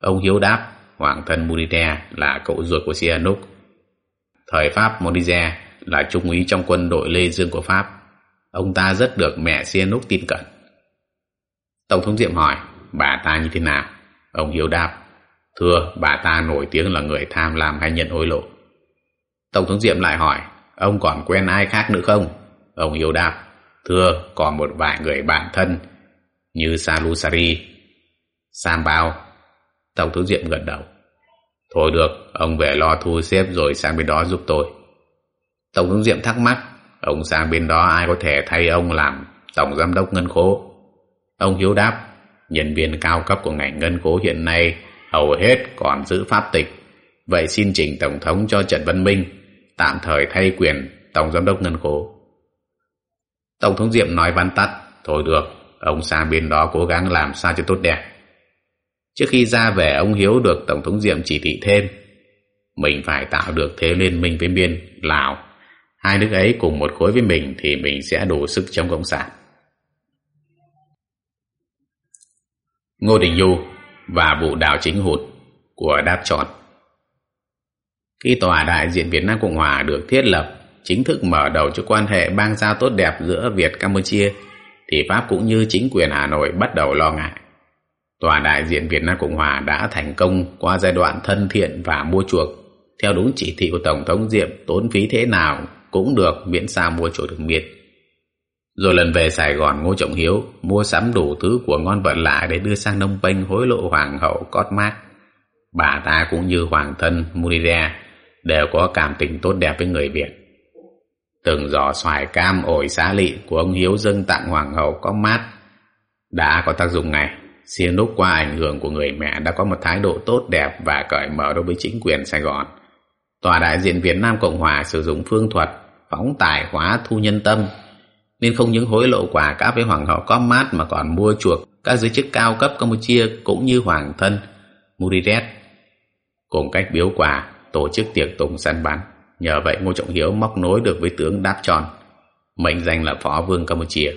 Ông Hiếu đáp, hoàng thân Murine là cậu ruột của Sihanouk. Thời Pháp Monize là trung úy trong quân đội Lê Dương của Pháp. Ông ta rất được mẹ Sihanouk tin cẩn. Tổng thống Diệm hỏi, bà ta như thế nào? Ông Hiếu đáp, thưa bà ta nổi tiếng là người tham lam hay nhận hối lộ. Tổng thống Diệm lại hỏi, ông còn quen ai khác nữa không? Ông Hiếu đáp, thưa còn một vài người bạn thân như Salusari, Sambao. Tổng thống Diệm gật đầu. Thôi được, ông về lo thu xếp rồi sang bên đó giúp tôi. Tổng thống Diệm thắc mắc, ông sang bên đó ai có thể thay ông làm tổng giám đốc ngân khố? Ông Hiếu đáp, nhân viên cao cấp của ngành ngân cố hiện nay hầu hết còn giữ pháp tịch. Vậy xin trình Tổng thống cho Trần Văn Minh tạm thời thay quyền Tổng giám đốc ngân cố Tổng thống Diệm nói văn tắt, thôi được, ông sang bên đó cố gắng làm sao cho tốt đẹp. Trước khi ra về ông Hiếu được Tổng thống Diệm chỉ thị thêm, mình phải tạo được thế liên minh với Miên, Lào. Hai nước ấy cùng một khối với mình thì mình sẽ đủ sức chống Cộng sản. Ngô Đình Du và vụ đảo chính hụt của đáp chọn. Khi Tòa đại diện Việt Nam Cộng Hòa được thiết lập, chính thức mở đầu cho quan hệ bang giao tốt đẹp giữa Việt Campuchia, thì Pháp cũng như chính quyền Hà Nội bắt đầu lo ngại. Tòa đại diện Việt Nam Cộng Hòa đã thành công qua giai đoạn thân thiện và mua chuộc, theo đúng chỉ thị của Tổng thống Diệm tốn phí thế nào cũng được miễn sao mua chuộc được miệt. Rồi lần về Sài Gòn, Ngô Trọng Hiếu mua sắm đủ thứ của ngon vật lạ để đưa sang Đông Penh hối lộ Hoàng hậu Cosmark. Bà ta cũng như Hoàng thân Murire đều có cảm tình tốt đẹp với người Việt. Từng giỏ xoài cam ổi xá lị của ông Hiếu dâng tặng Hoàng hậu Cosmark đã có tác dụng ngay. lúc qua ảnh hưởng của người mẹ đã có một thái độ tốt đẹp và cởi mở đối với chính quyền Sài Gòn. Tòa đại diện Việt Nam Cộng Hòa sử dụng phương thuật phóng tài hóa thu nhân tâm nên không những hối lộ quà cáp với hoàng hậu có mát mà còn mua chuộc các giới chức cao cấp Campuchia cũng như hoàng thân Muriret cùng cách biếu quà tổ chức tiệc tùng săn bắn. Nhờ vậy, Ngô Trọng Hiếu móc nối được với tướng Đáp Tròn, mệnh danh là phó vương Campuchia.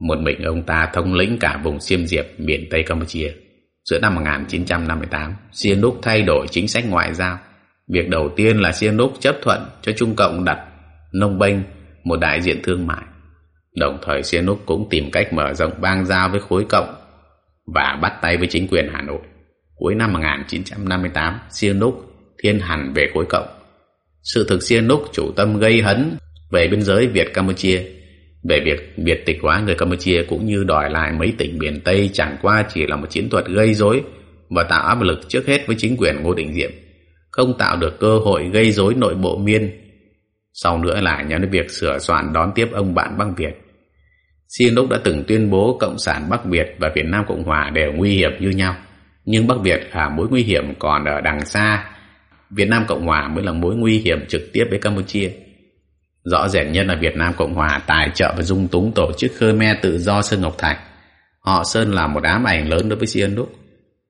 Một mình ông ta thống lĩnh cả vùng Xiêm Diệp, miền Tây Campuchia. Giữa năm 1958 Sihanouk thay đổi chính sách ngoại giao. Việc đầu tiên là Sihanouk chấp thuận cho Trung Cộng đặt nông bênh một đại diện thương mại. Đồng thời Sihanouk cũng tìm cách mở rộng bang giao với khối cộng và bắt tay với chính quyền Hà Nội. Cuối năm 1958, Sihanouk thiên hẳn về khối cộng. Sự thực Sihanouk chủ tâm gây hấn về biên giới Việt-Campuchia về việc Việt tịch hóa người Campuchia cũng như đòi lại mấy tỉnh miền Tây chẳng qua chỉ là một chiến thuật gây rối và tạo áp lực trước hết với chính quyền Ngô Đình Diệm, không tạo được cơ hội gây rối nội bộ miên sau nữa là nhắm đến việc sửa soạn đón tiếp ông bạn Bắc Việt. Sihanouk đã từng tuyên bố Cộng sản Bắc Việt và Việt Nam Cộng Hòa đều nguy hiểm như nhau. Nhưng Bắc Việt là mối nguy hiểm còn ở đằng xa. Việt Nam Cộng Hòa mới là mối nguy hiểm trực tiếp với Campuchia. Rõ ràng nhất là Việt Nam Cộng Hòa tài trợ và dung túng tổ chức Khmer tự do Sơn Ngọc Thạch. Họ Sơn là một ám ảnh lớn đối với Sihanouk.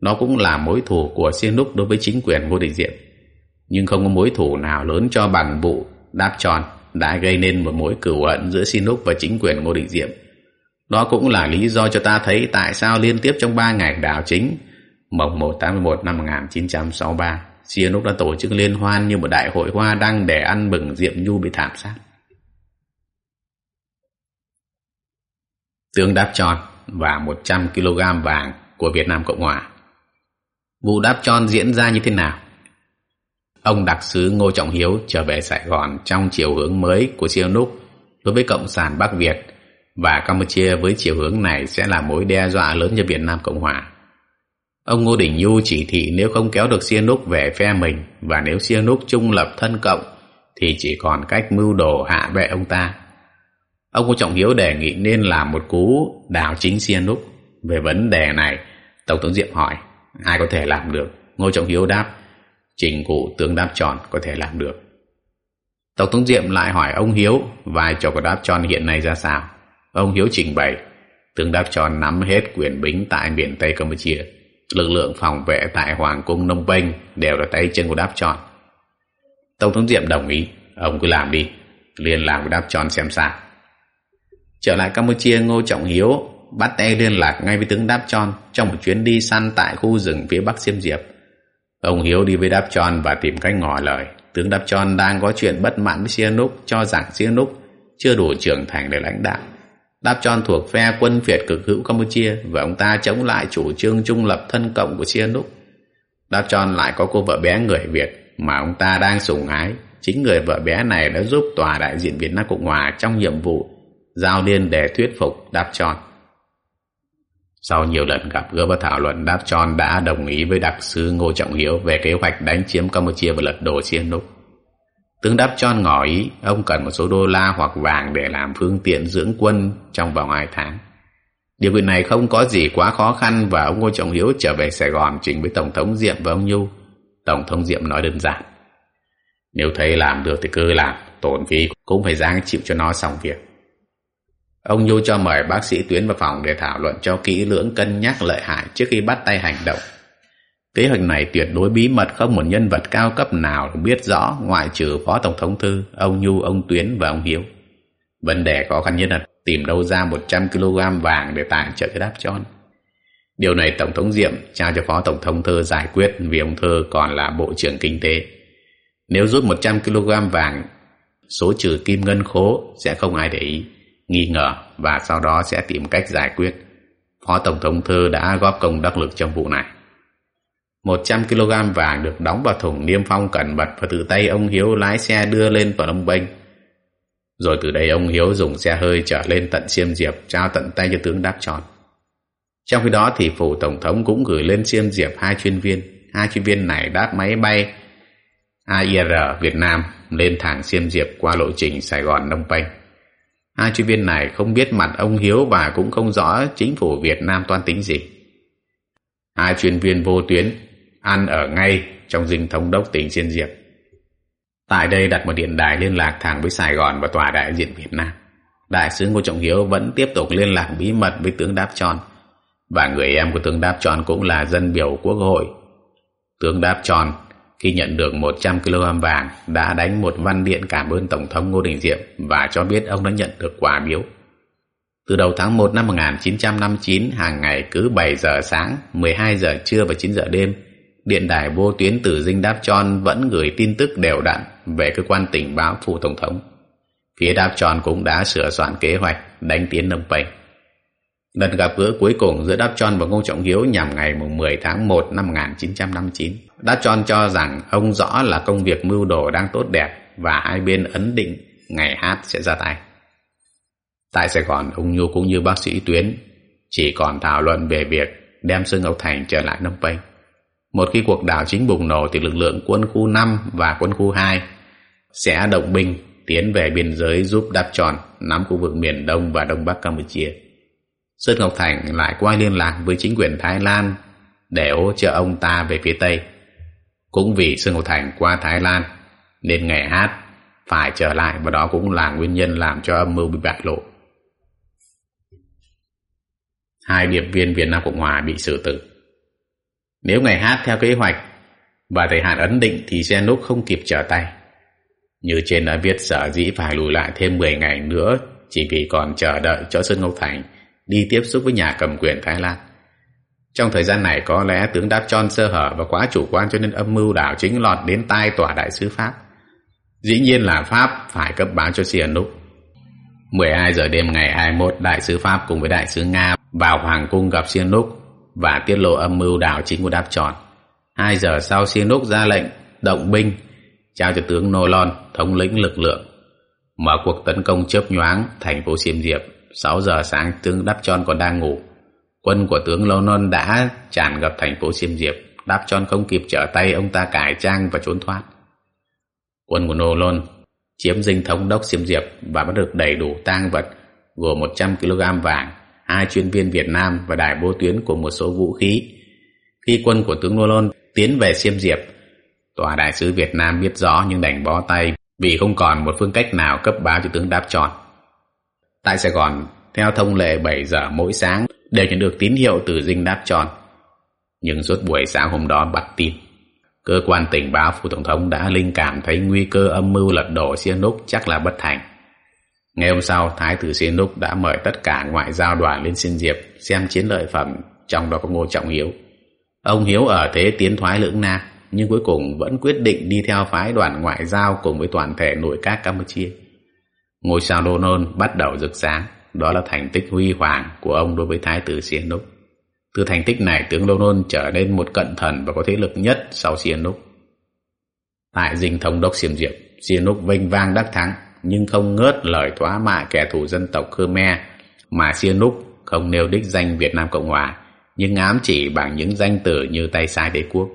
Nó cũng là mối thù của Sihanouk đối với chính quyền Ngô Đình Diệm. Nhưng không có mối thù nào lớn cho bằng vụ đáp tròn đã gây nên một mối cửu hận giữa Sinúc và chính quyền Ngô Đình Diệm. Đó cũng là lý do cho ta thấy tại sao liên tiếp trong 3 ngày đảo chính, mồng 1 tháng 11 năm 1963 Sinúc đã tổ chức liên hoan như một đại hội hoa đăng để ăn mừng Diệm Nhu bị thảm sát. Tướng đáp tròn và 100 kg vàng của Việt Nam Cộng Hòa. Vụ đáp tròn diễn ra như thế nào? Ông đặc sứ Ngô Trọng Hiếu trở về Sài Gòn trong chiều hướng mới của Sihanouk đối với Cộng sản Bắc Việt và Campuchia với chiều hướng này sẽ là mối đe dọa lớn cho Việt Nam Cộng Hòa. Ông Ngô Đình Nhu chỉ thị nếu không kéo được Sihanouk về phe mình và nếu Sihanouk trung lập thân cộng thì chỉ còn cách mưu đồ hạ bệ ông ta. Ông Ngô Trọng Hiếu đề nghị nên làm một cú đảo chính Sihanouk. Về vấn đề này, Tổng thống Diệm hỏi, ai có thể làm được? Ngô Trọng Hiếu đáp, trình cụ tướng đáp tròn có thể làm được. Tổng thống Diệm lại hỏi ông Hiếu vai trò của đáp tròn hiện nay ra sao. Ông Hiếu trình bày, tướng đáp tròn nắm hết quyền bính tại miền Tây Campuchia. Lực lượng phòng vệ tại Hoàng cung Nông Bênh đều là tay chân của đáp tròn. Tổng thống Diệm đồng ý, ông cứ làm đi, liên lạc với đáp tròn xem sao. Trở lại Campuchia, Ngô Trọng Hiếu bắt tay liên lạc ngay với tướng Đáp Tròn trong một chuyến đi săn tại khu rừng phía bắc Xiêm Diệp. Ông Hiếu đi với Đáp Tròn và tìm cách ngỏ lời. Tướng Đáp Tròn đang có chuyện bất mãn với Sihanouk cho rằng Sihanouk chưa đủ trưởng thành để lãnh đạo. Đáp Tròn thuộc phe quân Việt cực hữu Campuchia và ông ta chống lại chủ trương trung lập thân cộng của Sihanouk. Đáp Tròn lại có cô vợ bé người Việt mà ông ta đang sủng ái. Chính người vợ bé này đã giúp tòa đại diện Việt Nam Cộng Hòa trong nhiệm vụ giao liên để thuyết phục Đáp Tròn. Sau nhiều lần gặp gỡ và thảo luận, Đáp Tròn đã đồng ý với đặc sứ Ngô Trọng Hiếu về kế hoạch đánh chiếm Campuchia và lật đổ Sihanouk. Tướng Đáp Tròn ngỏ ý ông cần một số đô la hoặc vàng để làm phương tiện dưỡng quân trong vòng hai tháng. Điều kiện này không có gì quá khó khăn và ông Ngô Trọng Hiếu trở về Sài Gòn trình với Tổng thống Diệm và ông Nhu. Tổng thống Diệm nói đơn giản. Nếu thấy làm được thì cứ làm, tổn phí cũng phải giáng chịu cho nó xong việc. Ông Nhu cho mời bác sĩ Tuyến vào phòng để thảo luận cho kỹ lưỡng cân nhắc lợi hại trước khi bắt tay hành động. Kế hoạch này tuyệt đối bí mật không một nhân vật cao cấp nào biết rõ ngoại trừ Phó Tổng thống Thư, ông Nhu, ông Tuyến và ông Hiếu. Vấn đề khó khăn nhất là tìm đâu ra 100 kg vàng để tài trợ cái đáp tròn. Điều này Tổng thống Diệm trao cho Phó Tổng thống thư giải quyết vì ông Thơ còn là Bộ trưởng Kinh tế. Nếu rút 100 kg vàng, số trừ kim ngân khố sẽ không ai để ý nghi ngờ và sau đó sẽ tìm cách giải quyết. Phó Tổng thống Thư đã góp công đắc lực trong vụ này. 100 kg vàng được đóng vào thùng niêm phong cẩn mật và từ tay ông Hiếu lái xe đưa lên vào Đông Bênh. Rồi từ đây ông Hiếu dùng xe hơi trở lên tận Xiêm Diệp, trao tận tay cho tướng Đáp Tròn. Trong khi đó thì phủ Tổng thống cũng gửi lên Xiêm Diệp hai chuyên viên. Hai chuyên viên này đáp máy bay AIR Việt Nam lên thẳng Xiêm Diệp qua lộ trình Sài Gòn Đông Penh. Hai chuyên viên này không biết mặt ông Hiếu và cũng không rõ chính phủ Việt Nam toan tính gì. Hai chuyên viên vô tuyến, ăn ở ngay trong dinh thống đốc tỉnh Diên Diệp. Tại đây đặt một điện đài liên lạc thẳng với Sài Gòn và tòa đại diện Việt Nam. Đại sứ Ngô Trọng Hiếu vẫn tiếp tục liên lạc bí mật với tướng Đáp Tròn và người em của tướng Đáp Tròn cũng là dân biểu quốc hội. Tướng Đáp Tròn khi nhận được 100 kg vàng đã đánh một văn điện cảm ơn Tổng thống Ngô Đình Diệm và cho biết ông đã nhận được quà biếu. Từ đầu tháng 1 năm 1959, hàng ngày cứ 7 giờ sáng, 12 giờ trưa và 9 giờ đêm, điện đài vô tuyến từ Dinh Đáp Tròn vẫn gửi tin tức đều đặn về cơ quan tình báo phủ Tổng thống. Phía Đáp Tròn cũng đã sửa soạn kế hoạch đánh tiến Nông Penh. Lần gặp gỡ cuối cùng giữa Đáp Tròn và Ngô Trọng Hiếu nhằm ngày 10 tháng 1 năm 1959. Đáp Tròn cho rằng ông rõ là công việc mưu đồ đang tốt đẹp và hai bên ấn định ngày hát sẽ ra tay. Tại Sài Gòn, ông Nhu cũng như bác sĩ Tuyến chỉ còn thảo luận về việc đem Sơn Ngọc Thành trở lại Nông Penh. Một khi cuộc đảo chính bùng nổ thì lực lượng quân khu 5 và quân khu 2 sẽ động binh tiến về biên giới giúp Đáp Tròn nắm khu vực miền Đông và Đông Bắc Campuchia. Sơn Ngọc Thành lại quay liên lạc với chính quyền Thái Lan để hỗ trợ ông ta về phía Tây. Cũng vì Sơn Ngọc Thành qua Thái Lan nên ngày hát phải trở lại và đó cũng là nguyên nhân làm cho âm mưu bị bại lộ. Hai điệp viên Việt Nam Cộng Hòa bị xử tử. Nếu ngày hát theo kế hoạch và thời hạn ấn định thì Genúc không kịp trở tay. Như trên đã viết, sở dĩ phải lùi lại thêm 10 ngày nữa chỉ vì còn chờ đợi cho Sơn Ngọc Thành đi tiếp xúc với nhà cầm quyền Thái Lan. Trong thời gian này có lẽ tướng Đáp Tròn sơ hở và quá chủ quan cho nên âm mưu đảo chính lọt đến tai tòa đại sứ Pháp. Dĩ nhiên là Pháp phải cấp báo cho Sihanouk. 12 giờ đêm ngày 21, đại sứ Pháp cùng với đại sứ Nga vào Hoàng cung gặp Sihanouk và tiết lộ âm mưu đảo chính của Đáp Tròn. 2 giờ sau Sihanouk ra lệnh động binh trao cho tướng Nolon thống lĩnh lực lượng mở cuộc tấn công chớp nhoáng thành phố Xiêm Diệp 6 giờ sáng tướng Đáp Tròn còn đang ngủ. Quân của tướng Lâu Non đã tràn ngập thành phố Xiêm Diệp. Đáp Tròn không kịp trở tay ông ta cải trang và trốn thoát. Quân của Nô Lôn chiếm dinh thống đốc Xiêm Diệp và bắt được đầy đủ tang vật gồm 100 kg vàng, hai chuyên viên Việt Nam và đài bố tuyến của một số vũ khí. Khi quân của tướng Nô Lôn tiến về Xiêm Diệp, tòa đại sứ Việt Nam biết rõ nhưng đành bó tay vì không còn một phương cách nào cấp báo cho tướng Đáp Tròn. Tại Sài Gòn, theo thông lệ 7 giờ mỗi sáng đều nhận được tín hiệu từ dinh đáp tròn. Nhưng suốt buổi sáng hôm đó bắt tin. Cơ quan tình báo phủ tổng thống đã linh cảm thấy nguy cơ âm mưu lật đổ Sihanouk chắc là bất thành. Ngày hôm sau, Thái tử Sihanouk đã mời tất cả ngoại giao đoàn lên xin diệp xem chiến lợi phẩm, trong đó có Ngô Trọng Hiếu. Ông Hiếu ở thế tiến thoái lưỡng na, nhưng cuối cùng vẫn quyết định đi theo phái đoàn ngoại giao cùng với toàn thể nội các Campuchia. Ngôi sao Đô Nôn bắt đầu rực sáng, đó là thành tích huy hoàng của ông đối với Thái tử Sihanouk. Từ thành tích này, tướng Đô Nôn trở nên một cận thần và có thế lực nhất sau Sihanouk. Tại dinh thống đốc Xiêm Diệp, Sihanouk vinh vang đắc thắng, nhưng không ngớt lời thoá mạ kẻ thù dân tộc Khmer mà Sihanouk không nêu đích danh Việt Nam Cộng Hòa, nhưng ám chỉ bằng những danh từ như tay sai đế quốc.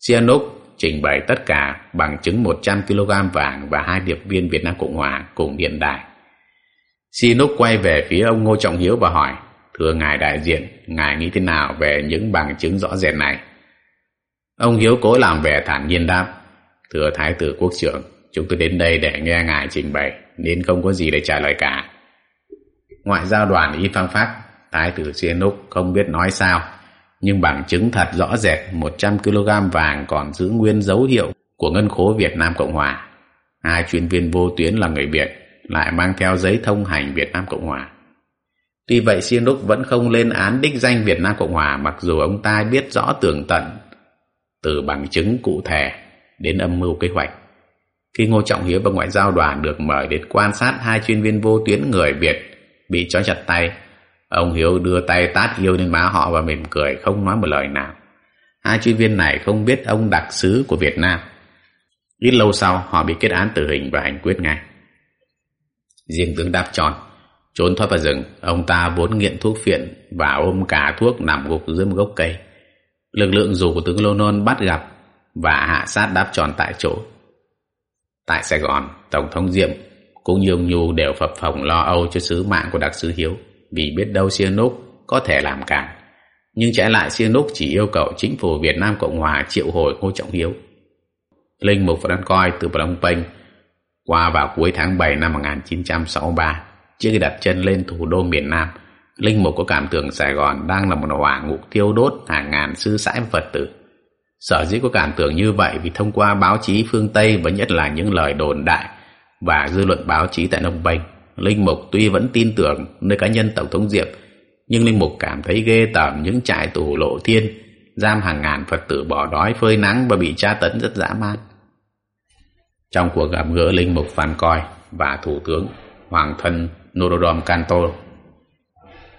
Sihanouk trình bày tất cả bằng chứng 100 kg vàng và hai điệp viên Việt Nam Cộng Hòa cùng hiện đại. Sinúc quay về phía ông Ngô Trọng Hiếu và hỏi, thưa ngài đại diện, ngài nghĩ thế nào về những bằng chứng rõ rệt này? Ông Hiếu cố làm vẻ thản nhiên đáp, thưa Thái tử Quốc trưởng, chúng tôi đến đây để nghe ngài trình bày, nên không có gì để trả lời cả. Ngoại giao đoàn Y Phang Phát, Thái tử Sinúc không biết nói sao, nhưng bằng chứng thật rõ rệt 100 kg vàng còn giữ nguyên dấu hiệu của ngân khố Việt Nam Cộng Hòa. Hai chuyên viên vô tuyến là người Việt, lại mang theo giấy thông hành Việt Nam Cộng Hòa. Tuy vậy Sihanouk vẫn không lên án đích danh Việt Nam Cộng Hòa, mặc dù ông ta biết rõ tường tận, từ bằng chứng cụ thể đến âm mưu kế hoạch. Khi Ngô Trọng Hiếu và Ngoại giao đoàn được mời đến quan sát, hai chuyên viên vô tuyến người Việt bị trói chặt tay Ông Hiếu đưa tay tát yêu lên má họ và mỉm cười không nói một lời nào. Hai chuyên viên này không biết ông đặc sứ của Việt Nam. Ít lâu sau họ bị kết án tử hình và hành quyết ngay. Riêng tướng đáp tròn, trốn thoát vào rừng, ông ta vốn nghiện thuốc phiện và ôm cả thuốc nằm gục dưới một gốc cây. Lực lượng dù của tướng Lô Nôn bắt gặp và hạ sát đáp tròn tại chỗ. Tại Sài Gòn, Tổng thống Diệm cũng như ông Nhu đều phập phồng lo âu cho sứ mạng của đặc sứ Hiếu vì biết đâu Sihanouk có thể làm cản. Nhưng trái lại Sihanouk chỉ yêu cầu chính phủ Việt Nam Cộng Hòa triệu hồi Ngô Trọng Hiếu. Linh Mục Phật Coi từ Phnom Penh qua vào cuối tháng 7 năm 1963 trước khi đặt chân lên thủ đô miền Nam Linh Mục có cảm tưởng Sài Gòn đang là một hỏa ngục tiêu đốt hàng ngàn sư sãi Phật tử. Sở dĩ có cảm tưởng như vậy vì thông qua báo chí phương Tây và nhất là những lời đồn đại và dư luận báo chí tại Nông Bênh, Linh Mục tuy vẫn tin tưởng nơi cá nhân Tổng thống Diệp, nhưng Linh Mục cảm thấy ghê tởm những trại tù lộ thiên, giam hàng ngàn Phật tử bỏ đói phơi nắng và bị tra tấn rất dã man. Trong cuộc gặp gỡ Linh Mục Phan Coi và Thủ tướng Hoàng thân Norodom Canto,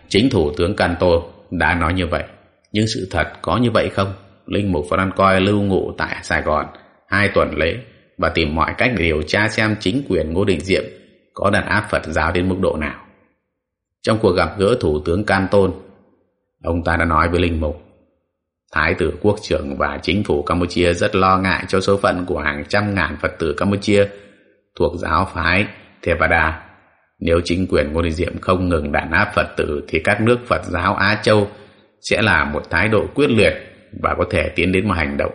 chính Thủ tướng Canto đã nói như vậy. Nhưng sự thật có như vậy không? Linh Mục Phan Coi lưu ngụ tại Sài Gòn hai tuần lễ và tìm mọi cách để điều tra xem chính quyền Ngô Đình Diệm có đàn áp Phật giáo đến mức độ nào. Trong cuộc gặp gỡ Thủ tướng Canton, ông ta đã nói với Linh Mục Thái tử quốc trưởng và chính phủ Campuchia rất lo ngại cho số phận của hàng trăm ngàn Phật tử Campuchia thuộc giáo phái Theravada. Nếu chính quyền Ngô Đình Diệm không ngừng đàn áp Phật tử thì các nước Phật giáo Á Châu sẽ là một thái độ quyết liệt và có thể tiến đến một hành động.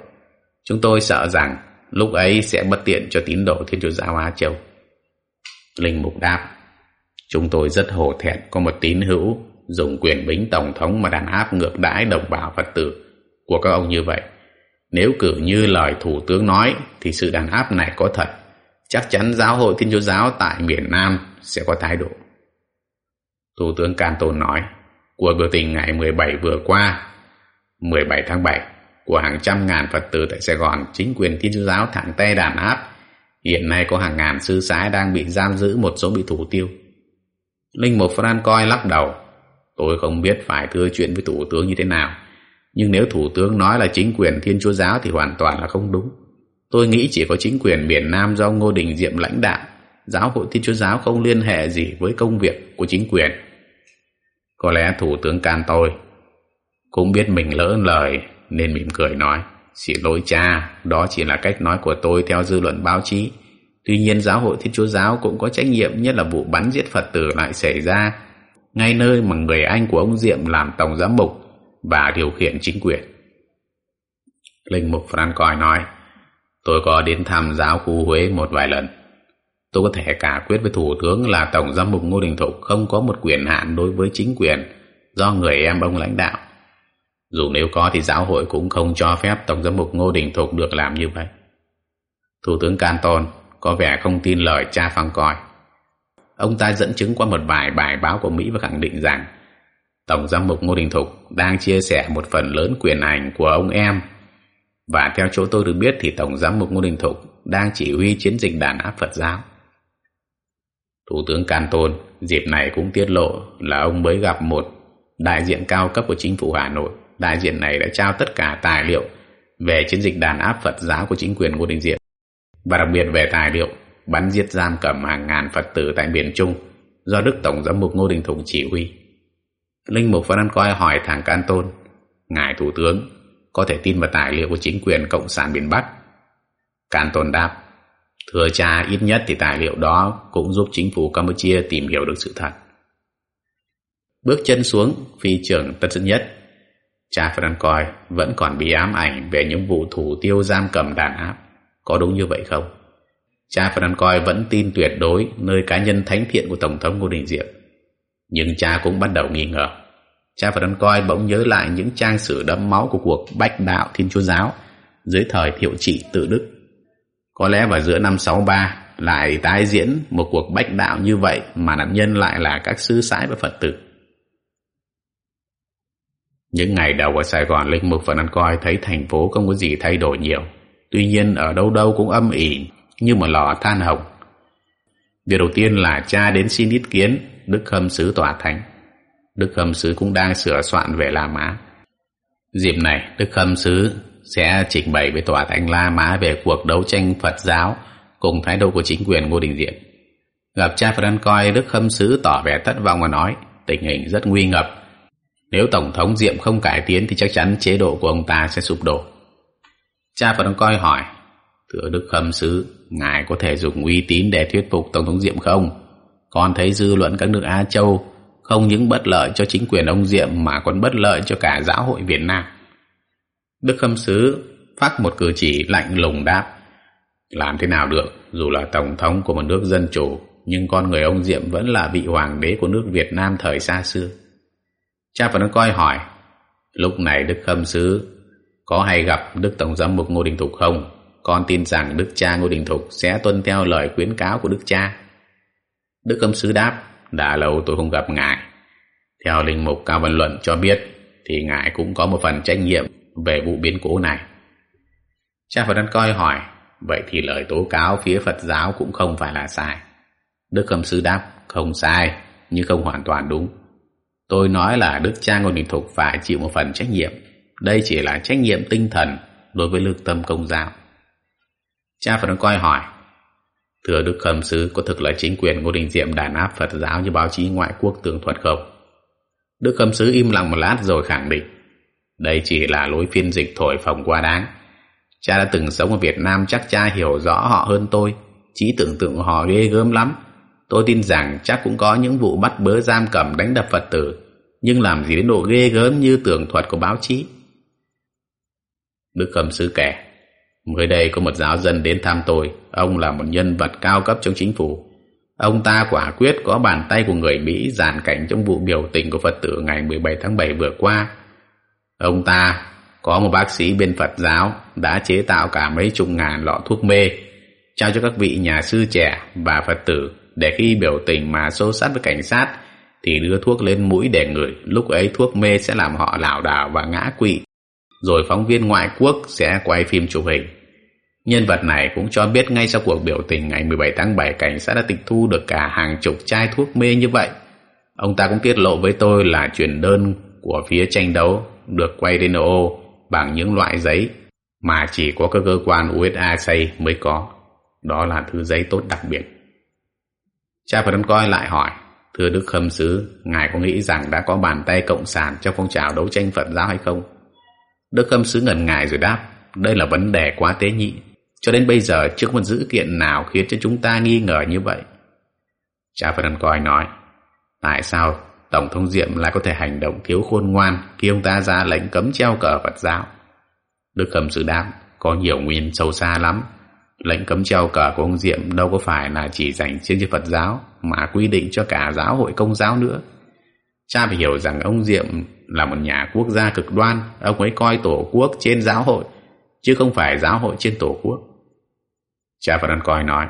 Chúng tôi sợ rằng lúc ấy sẽ bất tiện cho tín đồ Thiên Chúa Giáo Á Châu. Linh Mục đáp, chúng tôi rất hổ thẹn có một tín hữu dùng quyền bính tổng thống mà đàn áp ngược đãi đồng bào Phật tử của các ông như vậy. Nếu cử như lời Thủ tướng nói thì sự đàn áp này có thật. Chắc chắn giáo hội Thiên Chúa Giáo tại miền Nam sẽ có thái độ. Thủ tướng Can Tôn nói, cuộc biểu tình ngày 17 vừa qua, 17 tháng 7, của hàng trăm ngàn Phật tử tại Sài Gòn, chính quyền Thiên Chúa Giáo thẳng tay đàn áp. Hiện nay có hàng ngàn sư sãi đang bị giam giữ, một số bị thủ tiêu. Linh Mục Phan coi lắc đầu. Tôi không biết phải thưa chuyện với Thủ tướng như thế nào. Nhưng nếu Thủ tướng nói là chính quyền Thiên Chúa Giáo thì hoàn toàn là không đúng. Tôi nghĩ chỉ có chính quyền miền Nam do Ngô Đình Diệm lãnh đạo. Giáo hội Thiên Chúa Giáo không liên hệ gì với công việc của chính quyền. Có lẽ Thủ tướng can tôi cũng biết mình lỡ lời nên mỉm cười nói Xin lỗi cha, đó chỉ là cách nói của tôi theo dư luận báo chí. Tuy nhiên giáo hội Thiên Chúa Giáo cũng có trách nhiệm nhất là vụ bắn giết Phật tử lại xảy ra ngay nơi mà người anh của ông Diệm làm tổng giám mục và điều khiển chính quyền. Linh mục Francois nói Tôi có đến thăm giáo khu Huế một vài lần. Tôi có thể cả quyết với Thủ tướng là Tổng giám mục Ngô Đình Thục không có một quyền hạn đối với chính quyền do người em ông lãnh đạo. Dù nếu có thì giáo hội cũng không cho phép Tổng giám mục Ngô Đình Thục được làm như vậy. Thủ tướng Canton có vẻ không tin lời cha phăng coi. Ông ta dẫn chứng qua một vài bài báo của Mỹ và khẳng định rằng Tổng giám mục Ngô Đình Thục đang chia sẻ một phần lớn quyền hành của ông em. Và theo chỗ tôi được biết thì Tổng giám mục Ngô Đình Thục đang chỉ huy chiến dịch đàn áp Phật giáo. Thủ tướng Canton dịp này cũng tiết lộ là ông mới gặp một đại diện cao cấp của chính phủ Hà Nội đại diện này đã trao tất cả tài liệu về chiến dịch đàn áp Phật giáo của chính quyền Ngô Đình Diệm và đặc biệt về tài liệu bắn giết giam cầm hàng ngàn Phật tử tại miền Trung do Đức Tổng giám mục Ngô Đình Thục chỉ huy. Linh mục Phan An Coi hỏi thằng Can Tôn, Ngài Thủ tướng có thể tin vào tài liệu của chính quyền Cộng sản miền Bắc? Can Tôn đáp, Thưa cha, ít nhất thì tài liệu đó cũng giúp chính phủ Campuchia tìm hiểu được sự thật. Bước chân xuống, phi trưởng Tân Sơn Nhất Cha Francois vẫn còn bị ám ảnh về những vụ thủ tiêu giam cầm đàn áp. Có đúng như vậy không? Cha Francois vẫn tin tuyệt đối nơi cá nhân thánh thiện của Tổng thống Ngô Đình Diệm. Nhưng cha cũng bắt đầu nghi ngờ. Cha Francois bỗng nhớ lại những trang sử đẫm máu của cuộc bách đạo Thiên Chúa Giáo dưới thời thiệu trị tự Đức. Có lẽ vào giữa năm 63 lại tái diễn một cuộc bách đạo như vậy mà nạn nhân lại là các sư sãi và Phật tử. Những ngày đầu ở Sài Gòn, Linh Mục vẫn ăn coi thấy thành phố không có gì thay đổi nhiều. Tuy nhiên ở đâu đâu cũng âm ỉ như một lò than hồng. Việc đầu tiên là cha đến xin ý kiến Đức Khâm Sứ Tòa Thánh. Đức Khâm Sứ cũng đang sửa soạn về La Mã. Dịp này, Đức Khâm Sứ sẽ trình bày với Tòa Thánh La Mã về cuộc đấu tranh Phật giáo cùng thái độ của chính quyền Ngô Đình Diệm. Gặp cha Francois coi Đức Khâm Sứ tỏ vẻ thất vọng và nói tình hình rất nguy ngập. Nếu Tổng thống Diệm không cải tiến thì chắc chắn chế độ của ông ta sẽ sụp đổ. Cha Francois coi hỏi Thưa Đức Khâm Sứ, Ngài có thể dùng uy tín để thuyết phục Tổng thống Diệm không? Con thấy dư luận các nước Á Châu không những bất lợi cho chính quyền ông Diệm mà còn bất lợi cho cả giáo hội Việt Nam. Đức Khâm Sứ phát một cử chỉ lạnh lùng đáp làm thế nào được dù là tổng thống của một nước dân chủ nhưng con người ông Diệm vẫn là vị hoàng đế của nước Việt Nam thời xa xưa. Cha Phần coi hỏi lúc này Đức Khâm Sứ có hay gặp Đức Tổng giám mục Ngô Đình Thục không? Con tin rằng Đức cha Ngô Đình Thục sẽ tuân theo lời khuyến cáo của Đức cha. Đức Khâm Sứ đáp, đã lâu tôi không gặp ngài. Theo linh mục Cao Văn Luận cho biết, thì ngài cũng có một phần trách nhiệm về vụ biến cố này. Cha Phật Đăng Coi hỏi, vậy thì lời tố cáo phía Phật giáo cũng không phải là sai. Đức Khâm Sứ đáp, không sai, nhưng không hoàn toàn đúng. Tôi nói là Đức Cha của Đình Thục phải chịu một phần trách nhiệm. Đây chỉ là trách nhiệm tinh thần đối với lương tâm công giáo. Cha Phật Đan Coi hỏi, Thưa Đức Khâm Sứ, có thực là chính quyền Ngô Đình Diệm đàn áp Phật giáo như báo chí ngoại quốc tường thuật không? Đức Khâm Sứ im lặng một lát rồi khẳng định, đây chỉ là lối phiên dịch thổi phồng quá đáng. Cha đã từng sống ở Việt Nam, chắc cha hiểu rõ họ hơn tôi. Trí tưởng tượng của họ ghê gớm lắm. Tôi tin rằng chắc cũng có những vụ bắt bớ giam cầm đánh đập Phật tử. Nhưng làm gì đến độ ghê gớm như tường thuật của báo chí. Đức Khâm Sứ kể, Mới đây có một giáo dân đến thăm tôi, Ông là một nhân vật cao cấp trong chính phủ Ông ta quả quyết có bàn tay của người Mỹ giàn cảnh trong vụ biểu tình của Phật tử ngày 17 tháng 7 vừa qua Ông ta có một bác sĩ bên Phật giáo đã chế tạo cả mấy chục ngàn lọ thuốc mê, trao cho các vị nhà sư trẻ và Phật tử để khi biểu tình mà xô sát với cảnh sát, thì đưa thuốc lên mũi để ngửi lúc ấy thuốc mê sẽ làm họ lảo đảo và ngã quỵ rồi phóng viên ngoại quốc sẽ quay phim chụp hình nhân vật này cũng cho biết ngay sau cuộc biểu tình ngày 17 tháng 7 cảnh sát đã tịch thu được cả hàng chục chai thuốc mê như vậy ông ta cũng tiết lộ với tôi là chuyển đơn của phía tranh đấu được quay đến ô bằng những loại giấy mà chỉ có các cơ quan USA xây mới có. Đó là thứ giấy tốt đặc biệt. Cha Phật coi lại hỏi, thưa Đức Khâm Sứ, Ngài có nghĩ rằng đã có bàn tay cộng sản trong phong trào đấu tranh Phật giáo hay không? Đức Khâm Sứ ngần ngại rồi đáp, đây là vấn đề quá tế nhị. Cho đến bây giờ chưa có một dữ kiện nào khiến cho chúng ta nghi ngờ như vậy. Cha Phật coi nói, tại sao Tổng thống Diệm lại có thể hành động thiếu khôn ngoan khi ông ta ra lệnh cấm treo cờ Phật giáo. Đức Khâm Sứ đáp, có nhiều nguyên sâu xa lắm. Lệnh cấm treo cờ của ông Diệm đâu có phải là chỉ dành riêng cho Phật giáo, mà quy định cho cả giáo hội công giáo nữa. Cha phải hiểu rằng ông Diệm là một nhà quốc gia cực đoan, ông ấy coi tổ quốc trên giáo hội, chứ không phải giáo hội trên tổ quốc. Cha Phật An Coi nói,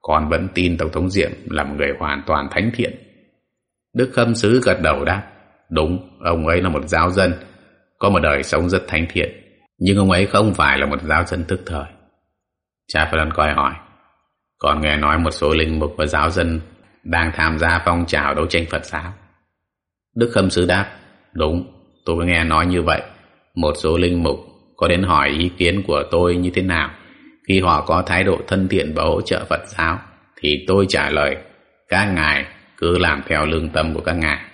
con vẫn tin Tổng thống Diệm là một người hoàn toàn thánh thiện, Đức Khâm Sứ gật đầu đáp Đúng, ông ấy là một giáo dân Có một đời sống rất thánh thiện Nhưng ông ấy không phải là một giáo dân tức thời Cha Phan coi hỏi. Còn nghe nói một số linh mục và giáo dân Đang tham gia phong trào đấu tranh Phật giáo. Đức Khâm Sứ đáp Đúng, tôi có nghe nói như vậy. Một số linh mục có đến hỏi ý kiến của tôi như thế nào. Khi họ có thái độ thân thiện và hỗ trợ Phật giáo Thì tôi trả lời Các ngài cứ làm theo lương tâm của các ngài.